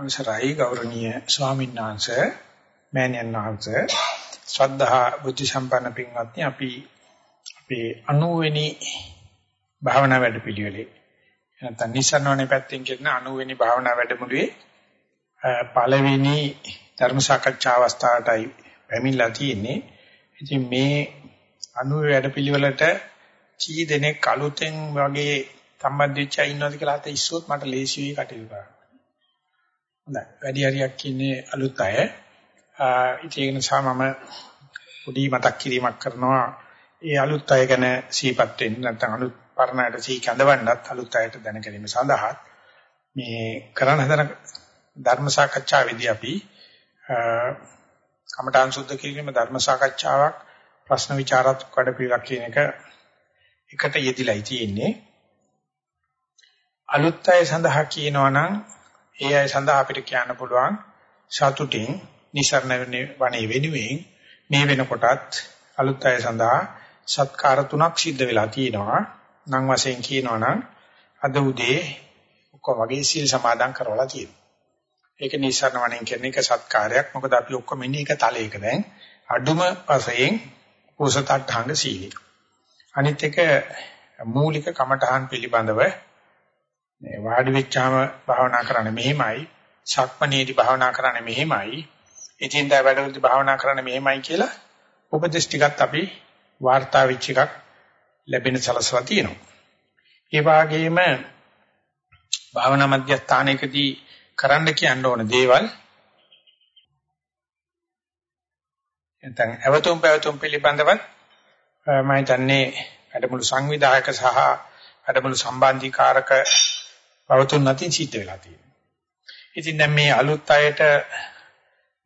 අවසරයි ගෞරවනීය ස්වාමීන් වහන්සේ මෑණියන් වහන්සේ ශ්‍රද්ධා බුද්ධ සම්පන්න පින්වත්නි අපි අපේ 90 වෙනි භාවනා වැඩපිළිවෙලේ නැත්නම් නිසනවනේ පැත්තෙන් කියන 90 වෙනි භාවනා වැඩමුළුවේ පළවෙනි ධර්ම සාකච්ඡා අවස්ථාවටයි පැමිණලා තියෙන්නේ. ඉතින් මේ 90 වැඩපිළිවෙලට කී දෙනෙක් අලුතෙන් වගේ සම්බන්ධ වෙච්ච අය ඉන්නවද කියලා අත ඉස්සුවොත් මට ලේසි වෙයි කටයුතු කරන්න. හොඳයි. වැඩි හරියක් ඉන්නේ අලුත් අය. ඒක නිසා මම පොඩි මතක් කිරීමක් කරනවා. ඒ අලුත් අය ගැන සීපත් වෙන්න නැත්නම් අලුත් පරණයට සී කැඳවන්නත් අලුත් අයට දැන ගැනීම සඳහා මේ කරන හදන ධර්ම සාකච්ඡාවේදී අපි කමඨාන් සුද්ධ කිරීම ධර්ම සාකච්ඡාවක් ප්‍රශ්න විචාරාත්මක වැඩ පිළිවෙලක් කියන එක එකට යෙදිලායි තියෙන්නේ. අලුත් අය සඳහා කියනවා නම් ඒ අය සඳහා අපිට කියන්න පුළුවන් සතුටින් නිසරණ වනේ වෙනුවෙන් මේ වෙනකොටත් අලුත් අය සඳහා සත්කාර තුනක් සිද්ධ වෙලා තියෙනවා. නම් වශයෙන් කියනවා නම් අද උදේ ඔක්කොම වගේ සීල් සමාදන් කරවලා තියෙනවා. ඒක නිසරණ වනේ කියන එක සත්කාරයක්. මොකද අපි ඔක්කොම ඉන්නේ එක තලයක දැන් අඩුම වශයෙන් කුසතට්ඨාංග සීලය. අනිත් එක මූලික කමඨහන් පිළිබඳව මේ වාඩි වෙච්චාම භාවනා කරන්නේ මෙහෙමයි, ශක්මණේදී භාවනා කරන්නේ මෙහෙමයි, ඉතින්දා වැඩවලදී භාවනා කරන්නේ මෙහෙමයි කියලා උපදේශ ටිකත් අපි වාර්තා වෙච්ච එකක් ලැබෙන සලසලා තියෙනවා. ඒ වගේම භාවනා මධ්‍යස්ථානයකදී කරන්න කියන්න ඕන දේවල් නැත්නම් අවතුම් පැවතුම් පිළිබඳවත් මම හිතන්නේ වැඩමුළු සංවිධායක සහ වැඩමුළු සම්බන්ධීකාරක පවතුන් නැතිව සිද්ධ වෙලා තියෙනවා. ඉතින් දැන් මේ අලුත් අයට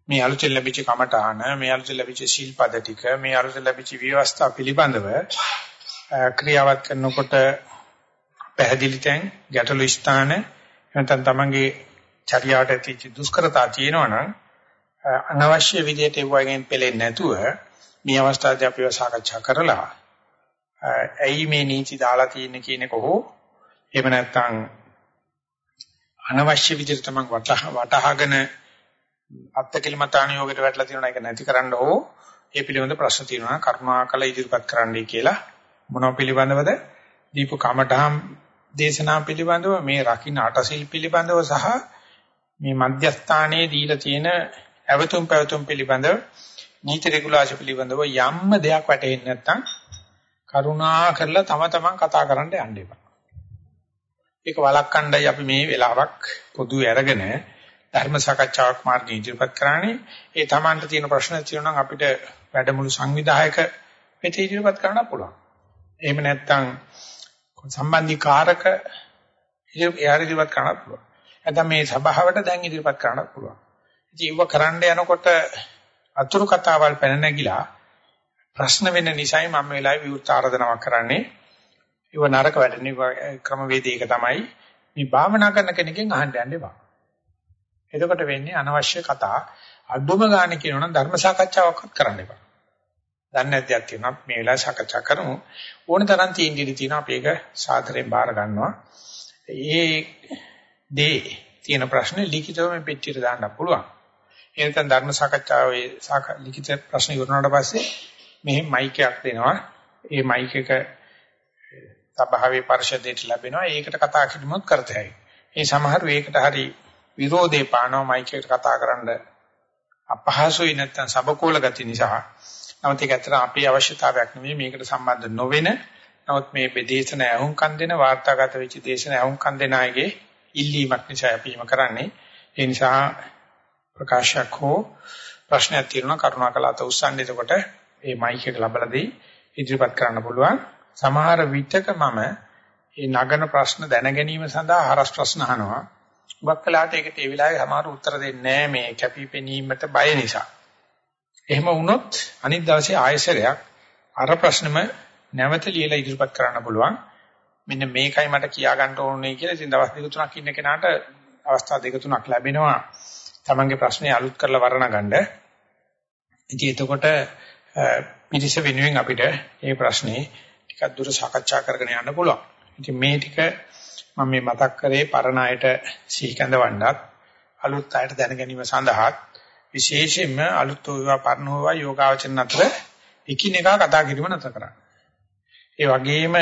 මේ අලුතෙන් ලැබිච්ච කමඨාන, මේ අලුතෙන් ලැබිච්ච ශීල්පද ටික, මේ අලුතෙන් ලැබිච්ච විවස්ථා පිළිබඳව ක්‍රියාවත් කරනකොට පැහැදිලි තැන් ගැටළු ස්ථාන නැත්නම් තමන්ගේ චර්යාවට ඇතිච්ච දුෂ්කරතා තියෙනවනම් අනවශ්‍ය විදිහට ඒ වගේන් පෙලෙන්නේ නැතුව මේ අවස්ථාවේදී අපිව සාකච්ඡා කරලා ඇයි මේ නීති දාලා තියෙන්නේ කියන එක හෝ එහෙම නැත්නම් අනවශ්‍ය විදිහට තමන් වටහාගෙන අත්කලමතාන යෝගයට වැටලා තියෙනවා ඒක නැති කරන්න ඕ. ඒ පිළිබඳ ප්‍රශ්න තියෙනවා කරුණාකල ඉදිරිපත් කරන්නයි කියලා. මොනව පිළිබඳවද? දීප කමඨහම් දේශනා පිළිබඳව මේ රකින්න අටසිල් පිළිබඳව සහ මේ මධ්‍යස්ථානයේ දීලා තියෙන අවතුම් පැවතුම් පිළිබඳව නීති රෙගුලාසි පිළිබඳව යම්ම දෙයක් වැටහෙන්නේ නැත්නම් කරුණා කරලා තම තමන් කතා කරන්න යන්න එපා. ඒක වළක්වන්නයි අපි මේ වෙලාවක් පොදු අරගෙන ධර්ම සාකච්ඡාවක් මාර්ගයෙන් ඉදිරිපත් කරන්නේ. ඒ තමන්ට තියෙන ප්‍රශ්න තියෙනවා නම් අපිට වැඩමුළු සංවිධායක වෙත ඉදිරිපත් කරන්න පුළුවන්. එහෙම නැත්නම් සම්බන්ධීකාරක එයාට ඉදිරිපත් කරන්න පුළුවන්. නැත්නම් මේ සභාවට දැන් ඉදිරිපත් කරන්න පුළුවන්. ඉතින් ඒව කරන්න යනකොට අතුරු කතාවල් පැන නැගිලා ප්‍රශ්න වෙන නිසායි මම වෙලාවේ විවෘත ආරාධනාවක් කරන්නේ. ඒව නරක වැඩනේ ක්‍රමවේදයක තමයි මේ භාවනා කරන කෙනකින් අහන්න යන්න එපා. එතකොට වෙන්නේ අනවශ්‍ය කතා අඩුම ගානේ කියනවනම් ධර්ම සාකච්ඡාවක්වත් කරන්න එපා. දන්නේ නැද්දක් තියෙනවා මේ වෙලාවේ සාකච්ඡා කරමු. ඕන තරම් තියෙන ඉඩ තියෙනවා අපි ඒක සාදරයෙන් බාර ගන්නවා. ඒ දේ තියෙන ප්‍රශ්නේ ලිඛිතව මේ පෙට්ටියට දාන්න පුළුවන්. එනකන් ධර්ම සාකච්ඡාවේ ලිඛිත ප්‍රශ්න ඉවරනාට පස්සේ මෙහි මයික් එකක් දෙනවා. ඒ මයික් එක සභාවේ පරිශදයට ලැබෙනවා. ඒකට කතා කිරීමත් කරතයි. ඒ සමහරු ඒකට හරි විරෝධේ පානවා මයික් එකට කතා කරන්න අපහසුයි නැත්නම් සබකෝල ගති නිසා. නමුත් ඒක ඇත්තට අපේ අවශ්‍යතාවයක් නෙමෙයි මේකට සම්බන්ධ නොවෙන. නමුත් මේ බෙදේශන ඇහුම්කන් දෙන වාර්තාගත වෙච්ච දේශන ඇහුම්කන් දෙන අයගේ ඉල්ලීමක් නිසා අපි එහෙම කරන්නේ. ඒ නිසා ප්‍රකාශයක් හෝ ප්‍රශ්නයක් තියෙනවා කරුණාකර අත උස්සන්න එතකොට මේ මයික් එක ලබලා දෙයි ඉදිරිපත් කරන්න පුළුවන්. සමහර විටක මම මේ නගන ප්‍රශ්න දැන ගැනීම සඳහා හරස් ප්‍රශ්න අහනවා. උගක් කලකට ඒකට ඒ වෙලාවේ සමහර උත්තර දෙන්නේ මේ කැපිපෙනීමට බය නිසා. එහෙම වුණොත් අනිත් දවසේ ආයෙසරයක් අර ප්‍රශ්නෙම නැවත ලියලා ඉදිරිපත් කරන්න පුළුවන්. මෙන්න මේකයි මට කියා ගන්න ඕනේ කියලා ඉතින් දවස් දෙක තුනක් ඉන්න කෙනාට අවස්ථා දෙක තුනක් ලැබෙනවා. තමන්ගේ ප්‍රශ්නේ අලුත් කරලා වර්ණ ගන්න. ඉතින් එතකොට පිටිස වෙනුවෙන් අපිට මේ ප්‍රශ්නේ ටිකක් දුර සාකච්ඡා කරගෙන යන්න පුළුවන්. ඉතින් මේ ටික මම මේ මතක් කරේ පරණ අයට සිහි කැඳවන්නත් අලුත් අයට දැන ගැනීම සඳහා විශේෂයෙන්ම අලුත් වේවා පරණ වේවා යෝගාවචන අතර එකිනෙකා කතා කිරීම නැතර කරන්න. ඒ වගේම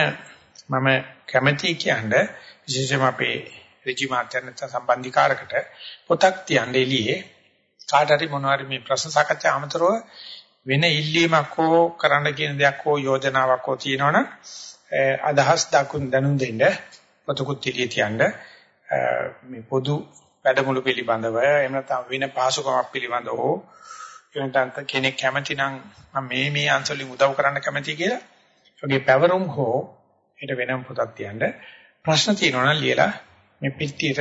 මම කැමැති කියන්නේ විශේෂයෙන්ම අපේ ඍජු මාත්‍යන් සම්බන්ධීකාරකට පොතක් තියන්න එළියේ කාට හරි මොනවාරි මේ ප්‍රශ්න සාකච්ඡා අමතරව වෙන ඉල්ලීමක් හෝ කරන්න කියන දෙයක් හෝ යෝජනාවක් හෝ තියෙනවනම් අදහස් දකුන් දැනුම් දෙන්න පොතකුත් එළියේ තියන්න මේ පොදු වැඩමුළු පිළිබඳව එහෙම නැත්නම් වෙන පහසුකමක් පිළිබඳව හෝ එනතන්ත කෙනෙක් කැමති නම් මම මේ මේ අංශවලින් උදව් කරන්න කැමතියි කියලා ඔගේ පැවරුම් හෝ ඊට වෙනම පොතක් තියන්න ප්‍රශ්න තියෙනවා නම් ලියලා මේ පිටියට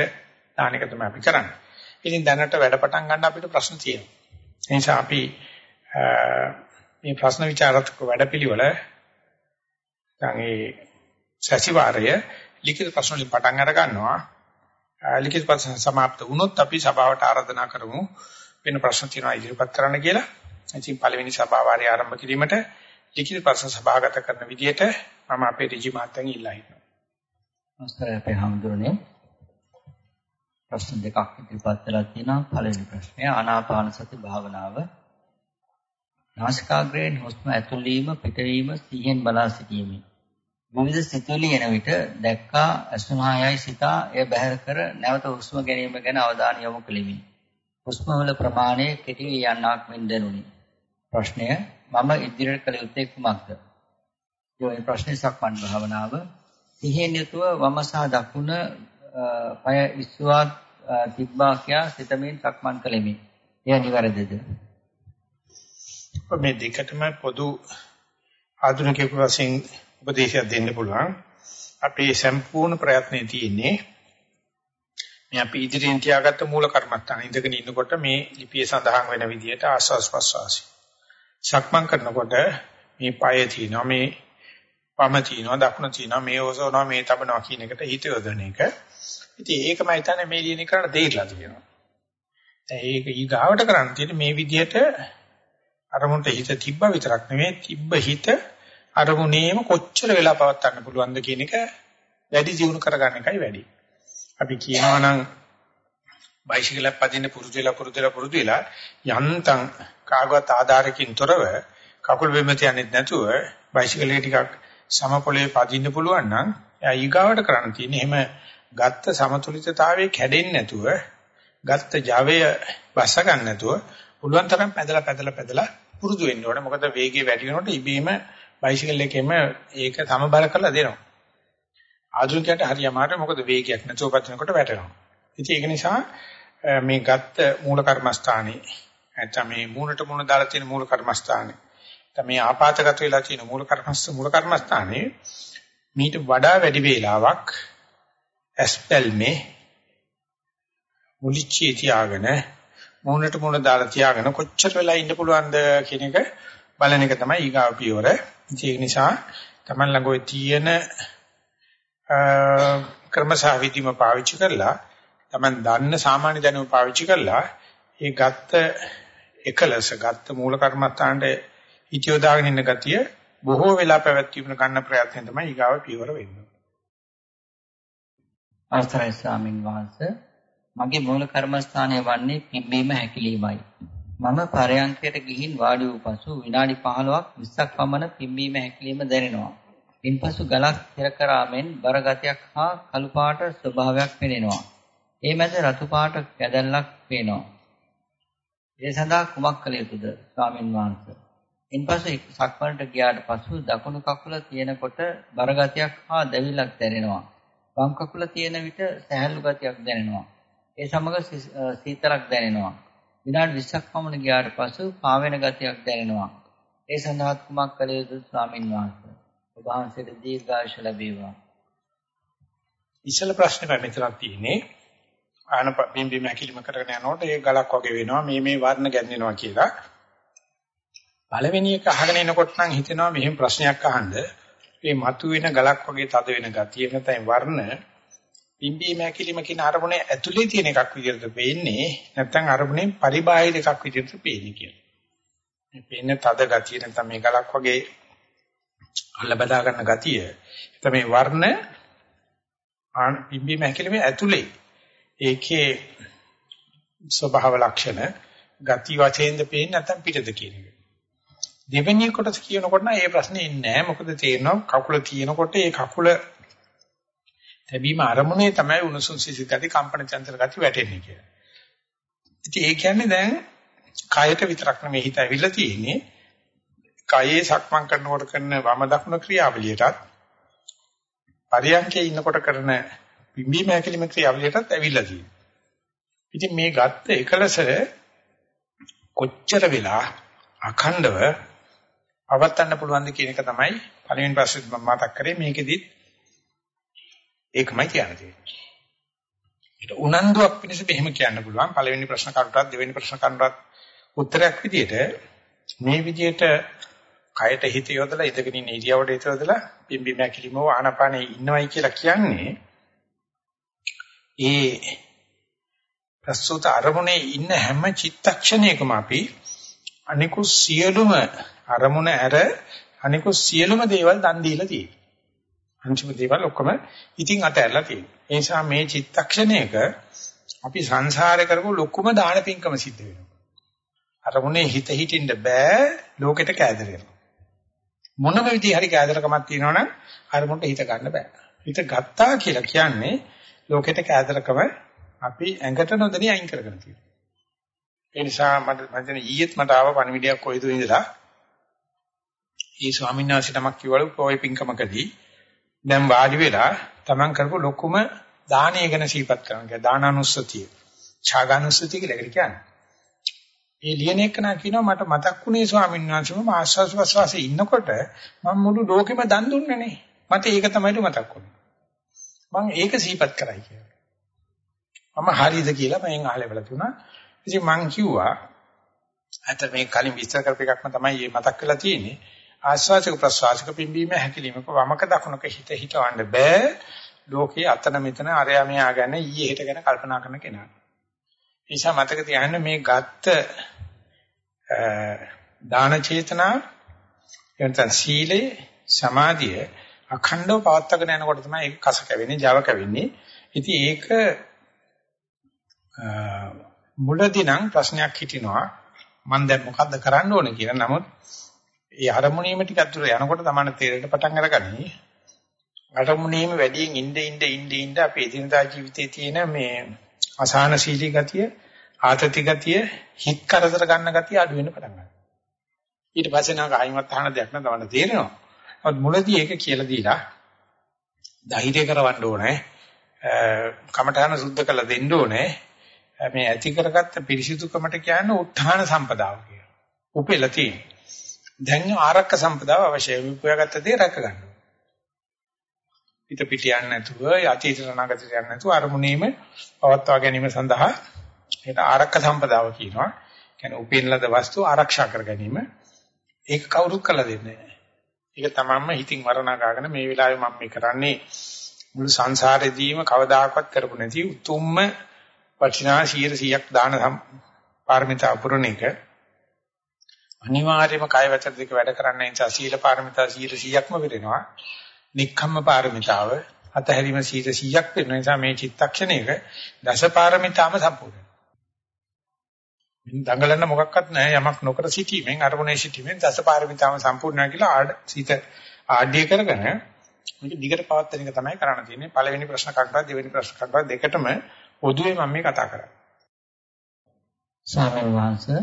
දාන එක තමයි අපි කරන්නේ. ඉතින් දැනට වැඩ පටන් ගන්න අපිට ප්‍රශ්න තියෙනවා. ඒ නිසා අපි මේ ප්‍රශ්න විචාරාත්මක වැඩපිළිවෙල දැන් ඒ සතිವಾರය ලිඛිත ප්‍රශ්න වලින් පටන් අර ගන්නවා. ලිඛිත ප්‍රශ්න સમાપ્ત වුණොත් අපි සභාවට ආරාධනා කරමු වෙන ප්‍රශ්න තියෙනවා ඉදිරිපත් කරන්න කියලා. ඉතින් පළවෙනි සභාවාරය ආරම්භ කිරීමට ලිඛිත ප්‍රශ්න සභාගත කරන විදිහට මම අපේ ඍජු මාතෙන් ඉල්ලා හිටිනවා නමස්කාරය අපේ හැමදෙරණේ ප්‍රශ්න දෙකක් ඉදිරිපත් කරලා තියෙනවා. පළවෙනි ප්‍රශ්නය ආනාපාන සති භාවනාව. නාසිකාග්‍රයෙන් හුස්ම ඇතුල් වීම පිටවීම සිහියෙන් බලා සිටීමේ විවිධ සිතුවිලි එන විට දැක්කා අසුනායයි සිතා එය බැහැර කර නැවත හුස්ම ගැනීම ගැන අවධානය යොමු කෙලිමි. හුස්ම වල ප්‍රමාණය කෙටි යන්නක් මෙන් දැනුනි. ප්‍රශ්නය මම ඉදිරියට කළ යුත්තේ කුමක්ද? මේ ප්‍රශ්නේ සක්මන් භාවනාව සිහියෙන් යුතුව වම සහ දකුණ පය ඉස්සුවා තිබ්බා කියා සිතමින් සක්මන් කළෙමි. එය නිවැරදිද? මේ දෙකටම පොදු ආධුනිකයෙකු වශයෙන් උපදේශයක් දෙන්න පුළුවන්. අපේ සම්පූර්ණ ප්‍රයත්නයේ තියෙන්නේ මේ අපි ඉදිරියෙන් තියාගත්ත මූල කර්මත්තාන ඉඳගෙන ඉන්නකොට මේ ලිපියේ සඳහන් වෙන විදිහට ආස්වාස් ප්‍රස්වාසි. සක්මන් කරනකොට මේ පායේ තියෙනවා මේ වම තියෙනවා දකුණ තියෙනවා මේ ඔසවනවා මේ තබනවා කියන එකට හිත යොදන එක. ඉතින් ඒකමයි තමයි මේ ලියන කරන්න දෙයිලා තියෙනවා. දැන් ඒක ඊගාවට කරන්න තියෙන්නේ මේ විදිහට අරමුණට හිත තිබ්බ විතරක් නෙවෙයි තිබ්බ හිත අරමුණේම කොච්චර වෙලා පවත් ගන්න පුළුවන්ද කියන එක වැඩි දියුණු කරගන්න එකයි වැඩි. අපි කියනවා නම් බයිසිකලයක් පදින්න පුරුදු වෙලා පුරුදු වෙලා පුරුදු වෙලා යන්තම් කාගවත් ආධාරකින් තොරව කකුල් බිම තියන්නේ නැතුව බයිසිකලේ ටිකක් සමපොලේ පදින්න පුළුවන් නම් එයා ඊගාවට කරන්න තියෙන්නේ එහෙම ගත්ත සමතුලිතතාවයේ කැඩෙන්නේ නැතුව ගත්ත Java බස ගන්න නැතුව පුළුවන් තරම් පැදලා පැදලා පැදලා පුරුදු වෙන්න ඕනේ. මොකද වේගය වැඩි වෙනකොට ඉබේම බයිසිකල් එකෙම ඒක සමබර කරලා දෙනවා. ආධුනිකයට හරි අමාරුයි මොකද වේගයක් නැතුව පදිනකොට වැටෙනවා. ඉතින් ඒක නිසා මේ ගත්ත මූල කර්මස්ථානේ නැත්නම් මේ මූණට මූණ දාලා තියෙන මූල කර්මස්ථානේ නැත්නම් මේ ආපాతගත වෙලා තියෙන මූල කර්මස්ථ මූල කර්මස්ථානේ මීට වඩා වැඩි වේලාවක් ඇස්පල්මේ මුලිච්චී තියාගෙන මූණට මූණ දාලා තියාගෙන කොච්චර වෙලා ඉන්න පුළුවන්ද කියන එක බලන එක තමයි ඊගාව පියවර. ඒ නිසා Taman ළඟ ඔය තියෙන ක්‍රමසහවිදීම පාවිච්චි කරලා Taman දන්න සාමාන්‍ය දැනුම පාවිච්චි කරලා ඒ ගත්ත එකලස ගත්ත මූල කර්මස්ථානට හිතියෝ දාගෙන ඉන්න ගතිය බොහෝ වෙලා පැවැත්වීම ගන්න ප්‍රයත්නය තමයි ඊගාව පියවර වෙන්නේ. අවසරයි ස්වාමින් වහන්සේ මගේ මූල කර්මස්ථානය වන්නේ පිම්බීම හැකිලීමයි. මම පරයන්කයට ගිහින් වාඩි වූ පසු විනාඩි 15ක් 20ක් පමණ පිම්බීම හැකිලිම දැනෙනවා. ඉන්පසු ගලක් පෙර කරාමෙන් බර ගතියක් හා කළු පාට ස්වභාවයක් පෙනෙනවා. ඒ මැද රතු පාට කැදල්ලක් පේනවා. ඒ සඳහා කුමක් කළ යුතුද ස්වාමින් වහන්සේ? ඉන්පසු සක්මණට ගියාට පසු දකුණු කකුල තියෙනකොට බර ගතියක් හා දැවිල්ලක් දැනෙනවා. වම් කකුල තියෙන විට සැහැල්ලු ගතියක් දැනෙනවා. ඒ සමග සීතලක් දැනෙනවා. විනාඩි 20ක් පමණ ගියාට පසු පාවෙන ගතියක් දැනෙනවා. ඒ සඳහා කුමක් කළ යුතුද ස්වාමින් වහන්සේ? ඔබ වහන්සේට දීර්ඝායුෂ ලැබේවා. ඉස්සල ප්‍රශ්නේ මෙතනක් තියෙන්නේ ආන බිම්බිම ඇකිලිම කරගෙන යනකොට ඒ ගලක් වගේ වෙනවා මේ මේ වර්ණ ගැන්වෙනවා කියලා. පළවෙනි එක අහගෙන එනකොට නම් හිතෙනවා මෙහෙම ප්‍රශ්නයක් අහන්න මේ මතුවෙන ගලක් වගේ තද වෙන ගතිය නැත්නම් වර්ණ පිම්බීම හැකිලිම කියන අරමුණේ ඇතුලේ තියෙන එකක් විදිහට පේන්නේ නැත්නම් අරමුණේ පරිබාහිර එකක් විදිහට පේන්නේ කියලා. මේ පේන තද ගතිය නැත්නම් මේ ගලක් වගේ අල්ල බදා ගන්න ගතිය. තමයි වර්ණ පිම්බීම හැකිලිම ඇතුලේ ඒකේ ස්වභාව ලක්ෂණ ගති වශයෙන්ද පේන්නේ නැත්නම් පිටද කියන එක. දෙවෙනි කොටස කියනකොට නම් ඒ ප්‍රශ්නේ ඉන්නේ නැහැ. මොකද තේරෙනවා කකුල තියෙනකොට ඒ කකුල තැබීම අරමුණේ තමයි උණුසුම් සිසිල් ගති කම්පන චංචල ගති වැටෙන්නේ කියලා. ඉතින් ඒ කියන්නේ දැන් කයට විතරක් නෙමෙයි හිත ඇවිල්ලා තියෙන්නේ. කයේ සක්මන් කරනකොට කරන වම දකුණ ක්‍රියාවලියටත් පරියන්කේ ඉන්නකොට කරන පිම්බීම හැකිලිම ක්‍රියාවලියටත් ඇවිල්ලා තියෙනවා. ඉතින් මේ ගත්ත එකලස කොච්චර වෙලා අඛණ්ඩව පවත්වන්න පුළුවන්ද කියන එක තමයි පළවෙනි ප්‍රශ්නේ මම මතක් කරේ මේකෙදිත් ඒකමයි කියන්නේ. ඒක උනන්දුවක් පිණිස මෙහෙම කියන්න පුළුවන් පළවෙනි ප්‍රශ්න කරුටත් දෙවෙනි ප්‍රශ්න කරුටත් උත්තරයක් විදියට මේ විදියට කයට හිත යොදලා ඉඳගෙන ඉන්න ඉරියව්වට හිත යොදලා පිම්බි මැකිලිම ආනපානේ ඉන්නවයි කියලා කියන්නේ ඒ ප්‍රස්තුත අරමුණේ ඉන්න හැම චිත්තක්ෂණයකම අපි අනිකුත් සියලුම අරමුණ ඇර අනිකුත් සියලුම දේවල් දන් දීලා තියෙනවා. අන්තිම දේවල් ඔක්කොම ඉතින් අතහැරලා තියෙනවා. ඒ නිසා මේ චිත්තක්ෂණයක අපි සංසාරේ කරපු ලොකුම දාන පින්කම සිද්ධ වෙනවා. අරමුණේ හිත හිටින්න බෑ ලෝකෙට කෑදරෙනවා. මොනම විදිහ හරි කෑදරකමක් තියෙනවනම් අරමුණට හිත ගන්න බෑ. හිත ගත්තා කියලා කියන්නේ ලෝකෙට කෑදරකම අපි ඇඟට නොදැනී අයින් කරගෙන තියෙනවා. ඒ නිසා මට මම ඊයේත් මට ආව පණිවිඩයක් කොයිද ඉඳලා ඒ ස්වාමීන් වහන්සේ නමක් කිව්වලු කොයි පින්කමකදී දැන් වාඩි වෙලා තමන් කරපු ලොකුම දානය ගැන සිහිපත් කරනවා. දානානුස්සතිය. ඡාගානුස්සතිය කියලා ඒකට කියන්නේ. ඒ ලියන එක නා කියනවා මට මතක් වුණේ ස්වාමීන් වහන්සේ මම ආස්වාස් ප්‍රස්වාසයේ ඉන්නකොට මම මුළු ලෝකෙම දන් දුන්නේ නේ. මට ඒක තමයි මතක් වුණේ. මම ඒක සිහිපත් කරයි කියලා. මම හරියද කියලා මම අහලා බලලා තුනා. ඉතින් මං කිව්වා අත මේ කලින් විස්තර කරපු එකක්ම තමයි මේ මතක් වෙලා තියෙන්නේ. ආස්වාසික ප්‍රසවාසික පිම්බීම හැකිලිමක වමක දකුණක හිත හිතවන්න බෑ. ලෝකේ අතන මෙතන අරයා මෙයා ගැන ඊයේ හෙට ගැන කල්පනා කරන කෙනා. නිසා මතක තියාගන්න මේ ගත්ත දාන චේතනා එතන සීලේ සමාධිය අඛණ්ඩව පවත්වාගෙන යනකොට තමයි ඒක කස කැවෙන්නේ Java කැවෙන්නේ. ඉතින් ඒක මුලදී නම් ප්‍රශ්නයක් හිටිනවා මම දැන් මොකද්ද කරන්න ඕනේ කියලා. නමුත් ඒ අරමුණීම ටිකක් දුර යනකොට තමයි තේරෙන්න පටන් අරගන්නේ. අරමුණීම වැඩියෙන් ඉnde ඉnde ඉnde ඉnde අපේ එදිනදා ජීවිතයේ තියෙන මේ අසහනශීලී ගතිය, ආතති ගතිය, හිත් කරදර ගන්න ගතිය අඩු වෙන්න පටන් ගන්නවා. ඊට පස්සේ නම් ආයිමත් අහන දෙයක් නෑ තමයි තේරෙනවා. නමුත් මුලදී ඒක කියලා දීලා ධෛර්ය කරවන්න ඕනේ. කමඨාන සුද්ධ කළ දෙන්න ඕනේ. මේ ඇති කරගත්ත පිරිසිදුකමට කියන්නේ උත්හාන සම්පදාව කියලා. උපෙල තියෙන. දැන් ආරක්ක සම්පදාව අවශ්‍යයි. උපයාගත්ත දේ රැක ගන්න. පිට පිට යන්නේ නැතුව යටිට අනාගතයට යන්නේ නැතුව අරමුණේම පවත්වා ගැනීම සඳහා ඒකට ආරක්ක සම්පදාව කියනවා. කියන්නේ උපෙන් ලද වස්තු ආරක්ෂා කර ගැනීම. ඒක කවුරුත් කළ දෙන්නේ නැහැ. ඒක තමන්ම හිතින් වරණා ගාගෙන මේ වෙලාවේ මම මේ කරන්නේ මුළු සංසාරෙදීම කවදාකවත් කරපු නැති උතුම්ම වටිනා 100ක් දාන පාරමිතා පුරණ එක අනිවාර්යයෙන්ම කාය වචන දෙක වැඩ කරන්න නිසා සීල පාරමිතා 100ක්ම පිරෙනවා. නික්ඛම්ම පාරමිතාව අතහැරීම 100ක් වෙන නිසා මේ චිත්තක්ෂණයක දස පාරමිතාම සම්පූර්ණයි. දඟලන්න මොකක්වත් නැහැ යමක් නොකර සිටීමෙන් අරමුණේ සිටීමෙන් දස පාරමිතාම සම්පූර්ණයි කියලා ආඩ සිත ආඩ්‍ය කරගෙන මේක දිගට පවත්වන එක තමයි කරන්න තියෙන්නේ. පළවෙනි ප්‍රශ්න කඩලා දෙවෙනි ප්‍රශ්න කඩලා දෙකටම පොදුවේ මම මේ කතා කරන්නේ. ස්වාමීන් වහන්සේ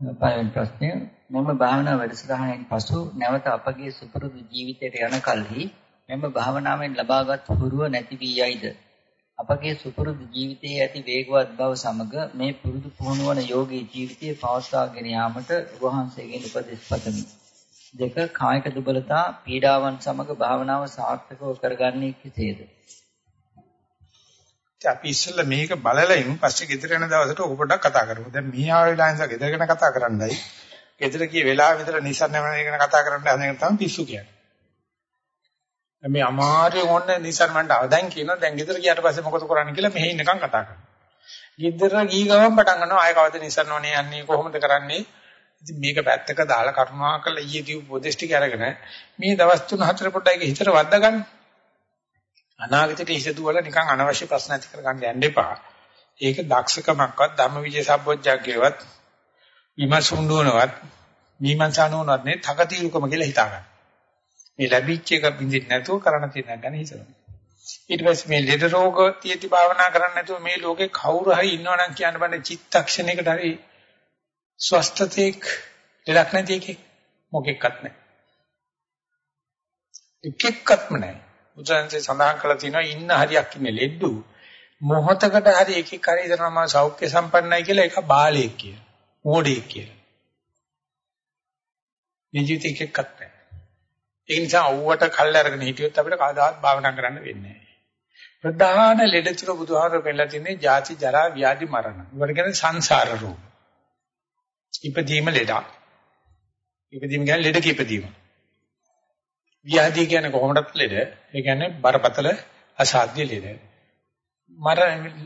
පළවෙනි ප්‍රශ්නය මම භාවනා වැඩසටහනෙන් පසු නැවත අපගේ සුපුරුදු ජීවිතයට යන කල්හි මෙම භාවනාවෙන් ලබාගත් හුරුව නැති වී යයිද අපගේ සුපුරුදු ජීවිතයේ ඇති වේගවත් බව සමග මේ පුරුදු පුහුණු වන යෝගී ජීවිතයේ පවත්වාගෙන යාමට වහන්සේගෙන් උපදෙස් පතමි. දෙක කායික දුබලතා පීඩාවන් සමග භාවනාව සාර්ථකව කරගන්නේ කෙසේද? අපි ඉස්සෙල්ලා මේක බලලා ඉමු පස්සේ ගෙදර යන දවසට ඔක පොඩ්ඩක් කතා කරමු. දැන් මීහා වෙලා ඉඳලා ගෙදර ගැන කතා කරන්නයි. ගෙදර ගිය වෙලාව විතර නිසන් නැවන ගැන කතා කරන්න හදන එක තමයි පිස්සු කියන්නේ. මේ අමාරු ඕනේ නිසන් මන්ට අවදන් කියනවා දැන් ගෙදර ගියාට පස්සේ මොකද කරන්නේ කියලා මෙහි ඉන්නකම් කතා කරනවා. ගෙදර ගිහ ගමන් පටන් ගන්නවා ආය කවද නිසන් ඕනේ යන්නේ කොහොමද කරන්නේ? ඉතින් මේක පැත්තක දාලා කරුණාකරලා ඊයේ දීපු උපදේශ ටික අරගෙන මේ දවස් තුන හතර පොඩ්ඩක් හිතට වද්දා ගන්න. අනාගතයට හිත දුවලා නිකන් අනවශ්‍ය ප්‍රශ්න ඇති කරගන්න යන්න එපා. ඒක දක්ෂකමක්වත් ධම්මවිජය සම්බොජ්ජංගේවත් විමසුණුවනවත් මීමන්සානුවනවත් නේ තකතිරුකම කියලා හිතා ගන්න. මේ ලැබිච්ච එක බින්දින් නැතුව කරණ තියෙන ගැන හිතනවා. ඊට පස්සේ මේ ලෙඩ රෝග තියෙති භාවනා කරන්නේ නැතුව මේ ලෝකේ කවුරු හරි ඉන්නවනම් කියන්න බෑ චිත්තක්ෂණයකට හරි ස්වස්ථතේක් ලෙඩක් නැති එකෙක් මොකෙක්වත් නැහැ. එකෙක්වත්ම නැහැ. බුදුන්සේ සඳහන් කළා තියෙනවා ඉන්න හරියක් ඉන්නේ ලෙඩු මොහතකට හරි එකෙක් හරි හිතනවා මම සෞඛ්‍ය සම්පන්නයි කියලා ඒක බාලයෙක් කියලා. මෝඩයෙක් කියලා. මේ ජීවිතේ එකෙක්වත් නැහැ. ඒ නිසා අවුවට කල් අරගෙන හිටියොත් අපිට කවදාවත් භාවනා කරන්න වෙන්නේ නැහැ. ප්‍රධාන ලෙඩතුරු බුදුහාමර පෙන්නලා තින්නේ ජාති ජරා ව්‍යාධි මරණ. ඒවට කියන්නේ සංසාර රෝග. ඉපදීම ලෙඩක්. ඉපදීම කියන්නේ ලෙඩක ඉපදීම. ව්‍යාධි කියන්නේ කොහොමදත් ලෙඩ. ඒ කියන්නේ බරපතල අසාධ්‍ය ලෙඩ. මර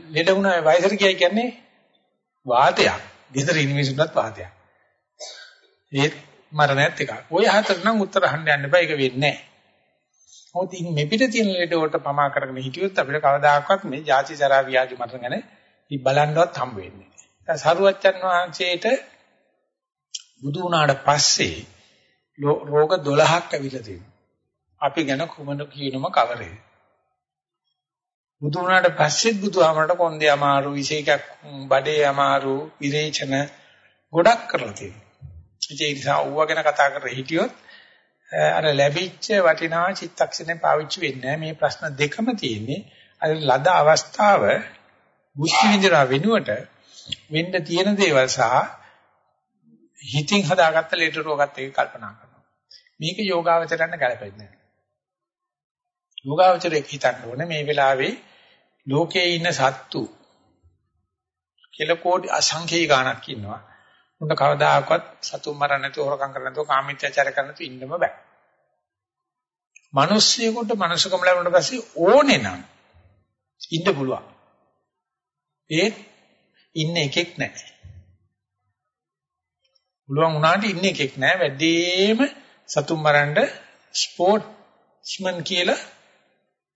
ලෙඩ වුණා වයසට කියයි කියන්නේ වාතයක්. ගෙදර ඉන්න මිනිස්සුන්ටත් වාතයක්. ඒත් මරණයත් එකක්. ওই හතර නම් උත්තර අහන්න යන්න බෑ ඒක වෙන්නේ නැහැ. මොකද ඉතින් මේ පිට තියෙන ලෙඩ වලට පමා කරගෙන හිටියොත් අපිට කවදාකවත් මේ ජාති ජරා ව්‍යාධි මරණ ගැන ඉ බලන්නවත් හම්බ වෙන්නේ නැහැ. දැන් සරුවච්චන් වහන්සේට බුදු වුණාට පස්සේ රෝග 12ක් ඇවිල්ලා තියෙනවා. අපි ගැන කුමන කියනම කවරේ. බුදු වුණාට පස්සෙත් බුදුහාමරට කොන්දේ අමාරු, විශේෂයක් බඩේ අමාරු, විරේචන ගොඩක් කරලා තියෙනවා. ඒ නිසා ඌව ගැන කතා කරලා හිටියොත් අර ලැබිච්ච වටිනා චිත්තක්ෂණේ පාවිච්චි වෙන්නේ මේ ප්‍රශ්න දෙකම තියෙන්නේ අර ලද අවස්ථාව බුද්ධ විඳිනා වෙනුවට වෙන්න තියෙන දේවල් සහ හිතින් හදාගත්ත ලෙඩ රෝගات එක කල්පනා කරනවා මේක යෝගාවචරයන්ට ගැලපෙන්නේ නැහැ යෝගාවචරයේ හිතන්න ඕනේ මේ වෙලාවේ ලෝකයේ ඉන්න සත්තු කියලා කෝටි අසංඛේය ගණක් ඉන්නවා උන්ට කවදාකවත් සතුන් මරන්න නැතුව හොරකම් කරන්න නැතුව කාමීත්‍යචාර කරන්න නැතුව ඉන්නම බෑ. මිනිස්සුයෙකුට මනුස්සකම ලැබුණාට පස්සේ ඕනේ නම් ඉන්න පුළුවන්. ඒත් ඉන්න එකෙක් නැහැ. පුළුවන් වුණාට ඉන්න එකෙක් නැහැ. වැඩිම සතුන් මරන්න ස්පෝර්ට්ස්මන් කියලා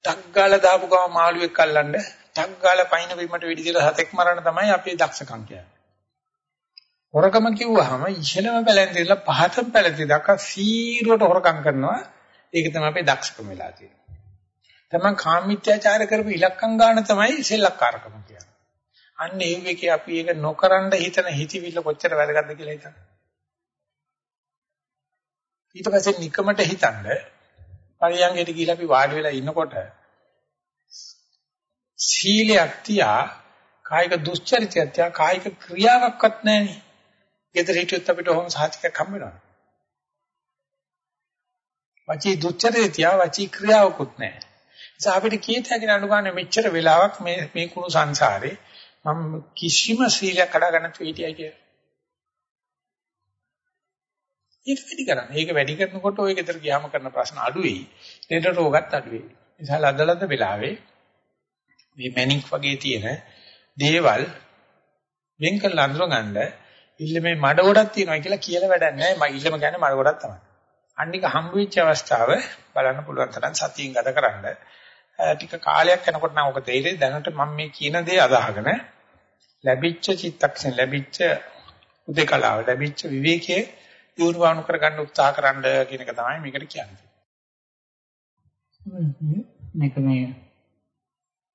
ටක් ගාලා දාපු ගම මාළුවෙක් අල්ලන්න ටක් ගාලා පයින් බිමට වෙඩි දාලා සතෙක් මරන්න තමයි අපේ දක්ෂකම් කියන්නේ. හොරකම කිව්වහම ඉහළම පැලැන්තිලා පහතම පැලැන්ති දක්වා සීරුවට හොරකම් කරනවා. ඒක තමයි අපේ දක්ෂකම වෙලා තියෙන්නේ. තමන් කාමීත්‍යාචාර කරපු ඉලක්කම් ගන්න තමයි සෙල්ලක්කාරකම කියන්නේ. අන්න ඒ විකේ අපි ඒක නොකරන හිතන හිතවිල්ල කොච්චර වැදගත්ද කියලා හිතන්න. ඊට පස්සේ නිකමට හිතන්න පරියංගයට ගිහිල්ලා අපි වාඩි වෙලා ඉන්නකොට සීලයක් තියා කායික දුස්චරිතයක් තියා කායික ක්‍රියාවක්වත් නැහෙනේ. ගෙදර හිටියොත් අපිට ඔහොම සාහිතිකයක් හම්බ වෙනවා. වචී දුච්චරේ තියා වචී ක්‍රියාවකුත් නැහැ. ඒ අපිට කීත හැකින අනුගානේ මෙච්චර වෙලාවක් මේ මේ කුණු සංසාරේ මම කිසිම සීලයක් කඩාගන්න තුීටියයි කියලා. ඒක වැඩි කරන්න. ඒක වැඩි කරනකොට ඔය ගෙදර ගියාම කරන ප්‍රශ්න අඩු වෙයි. ලෙඩ රෝගත් අඩු වෙයි. ඒ නිසා ලදලද වෙලාවේ මේ මැනික් වගේ තියෙන දේවල් වෙන් කරලා අඳුරගන්න ඉල්ලමේ මඩ ගොඩක් තියෙනවා කියලා කියලා වැඩක් නැහැ. මම ඉල්ලම කියන්නේ මඩ ගොඩක් තමයි. අනික හම්බ වෙච්ච අවස්ථාව බලන්න පුළුවන් තරම් සතියෙන් ගතකරනද ටික කාලයක් යනකොට නම් ඔක තේරෙයි දැනට මම මේ කියන දේ අදහගෙන ලැබිච්ච චිත්තක්ෂණ ලැබිච්ච උදේකලාව ලැබිච්ච විවේකයේ දියුණුවණු කරගන්න උත්සාහ කරන්න කියන එක තමයි මේකට කියන්නේ. මේක මේ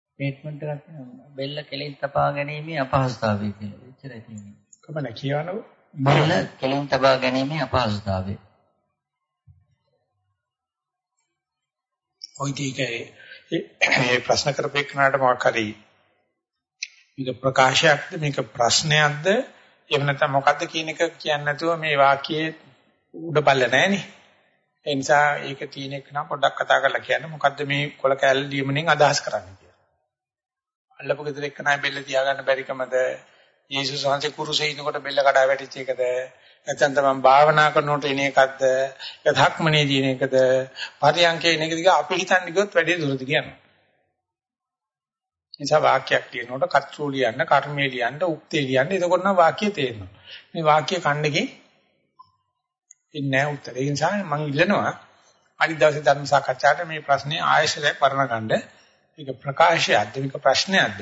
ස්ටේට්මන්ට් එකක් බෙල්ල කෙලින් තපා ගැනීම අපහසුතාවය කියලා. එච්චරයි කියන්නේ. කමන කියවනව බල කෙලින් තබා ගැනීමේ අපහසුතාවය. ඔය ටිකේ මේ ප්‍රශ්න කරපේකනට මොකක් හරි මේක ප්‍රකාශයක්ද මේක ප්‍රශ්නයක්ද එහෙම නැත්නම් මොකද්ද කියන එක කියන්නේ නැතුව මේ වාක්‍යයේ උඩපල්ල නැහෙනේ. ඒ නිසා ඒක තියෙන එක නම් පොඩ්ඩක් කතා කරලා කියන්න මොකද්ද මේ කොල කැල් ලියමනින් අදහස් කරන්නේ කියලා. අල්ලපු ගෙදර එක්ක නෑ බෙල්ල තියාගන්න බැරිකමද? යේසුස් වහන්සේ කුරුසේ ඉන්නකොට බෙල්ල කඩා වැටිච්ච එකද? නැත්නම් තමන් භාවනා කරනකොට එන එකක්ද? යථාක්මනේ දින එකද? පරියන්කේ එන එකද අපි හිතන්නේ ගියොත් වැඩි දුරට කියනවා. නිසා වාක්‍යයක් කියනකොට කර්තෘ ලියන්න කර්මයේ ලියන්න උක්තේ ලියන්න එතකොට නම් වාක්‍යය තේරෙනවා. මේ වාක්‍ය ඛණ්ඩකේ ඉන්නේ නැහැ උත්තර. ඒ නිසා මම ඉල්ලනවා අනිත් දවසේ ධර්ම සාකච්ඡාවට මේ ප්‍රශ්නේ ආයෙත් වර්ණ ගන්න මේක ප්‍රකාශයක්ද? මේක ප්‍රශ්නයක්ද?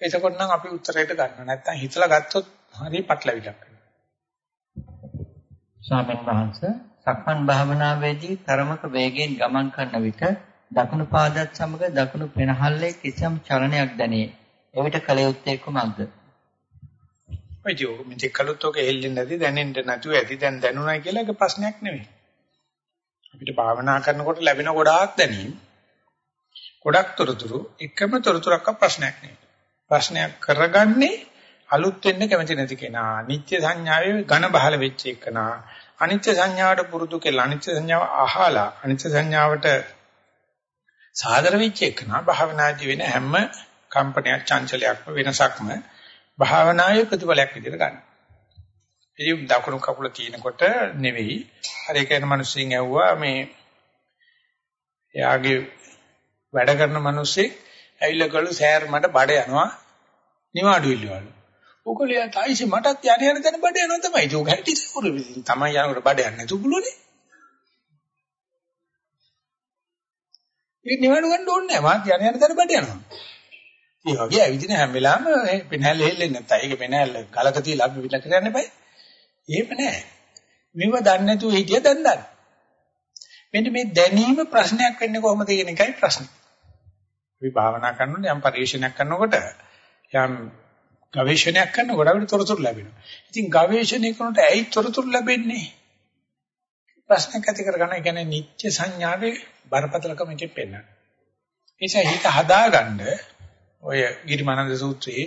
එතකොට නම් අපි උත්තරයට ගන්නවා. නැත්තම් හිතලා ගත්තොත් හරිය පටලවිලක්. වෙනවා. ස්වාමීන් වහන්සේ සක්මන් භාවනාවේදී තරමක වේගයෙන් ගමන් කරන විට දකුණු පාදත් සමග දකුණු පෙනහල්ලේ කිසියම් චලනයක් දැනේ. එවිට කල යුත්තේ කුමක්ද? ඔය ජෝ මෙතෙක් කළොත් ඔක හෙල්ලෙන්නේ නැති දැනෙන්න නැතුව ඇති දැන් දැනුණා කියලා ඒක ප්‍රශ්නයක් නෙවෙයි. අපිට භාවනා කරනකොට ලැබෙන ගොඩාක් දැනීම් ගොඩක් තොරතුරු එකම තොරතුරක්ක ප්‍රශ්නයක් නෙවෙයි. ප්‍රශ්නයක් කරගන්නේ අලුත් වෙන්න කැමති නැති කෙනා. නිත්‍ය සංඥාවේ ඝන බහල වෙච්ච එකනා. අනිත්‍ය සංඥාවට පුරුදු කියලා අනිත්‍ය සංඥාව අහලා අනිත්‍ය සංඥාවට සාදර වෙච්ච එකනා භාවනාදී වෙන හැම කම්පනයක් චංචලයක්ම වෙනසක්ම භාවනාවේ ප්‍රතිඵලයක් විදිහට ගන්න. ඉතින් දකුණු කකුල තියෙනකොට නෙවෙයි අර ඒක යන මිනිස්සුන් ඇහුවා මේ එයාගේ වැඩ කරන මිනිස්සෙක් ඇවිල්ලා ගලු සෑර් මට බඩ යනවා නිවාඩු ඉල්ලවලු. උගලිය තායිසි මටත් යන්න යන තැන බඩ යනවා තමයි. ඒක හැටි සුරු විදිහින් තමයි යනකොට බඩ යන්නේ නැතු බුලුනේ. ඒ නිවාඩු ගන්න ඕනේ නැහැ. මාත් යන්න යන තැන බඩ යනවා. ඒ වගේ ඇවිදින හැම වෙලාවෙම පෙනහැල්ල හෙල්ලෙන්නේ නැත්නම් ඒක පෙනහැල්ල ගලක තියලා අපි විල කරන්න බෑ. එහෙම නෑ. මෙව දන්නේ නැතුව හිටිය දැන් දන්න. මෙන්න මේ දැනීම ප්‍රශ්නයක් වෙන්නේ කොහොමද කියන එකයි ප්‍රශ්නේ. අපි භාවනා කරනකොට යම් පරිශ්‍රණයක් කරනකොට යම් ගවේෂණයක් කරනකොට අපිට තොරතුරු ලැබෙනවා. ඉතින් ගවේෂණය කරනකොට ඇයි තොරතුරු ලැබෙන්නේ? ප්‍රශ්නයක් ඇති කරගන්න ඒ කියන්නේ නිත්‍ය සංඥාවේ බරපතලකම එකෙන් පෙන්නන. ඒ නිසා හිත හදාගන්න ඔය ගිරිමානන්ද සූත්‍රයේ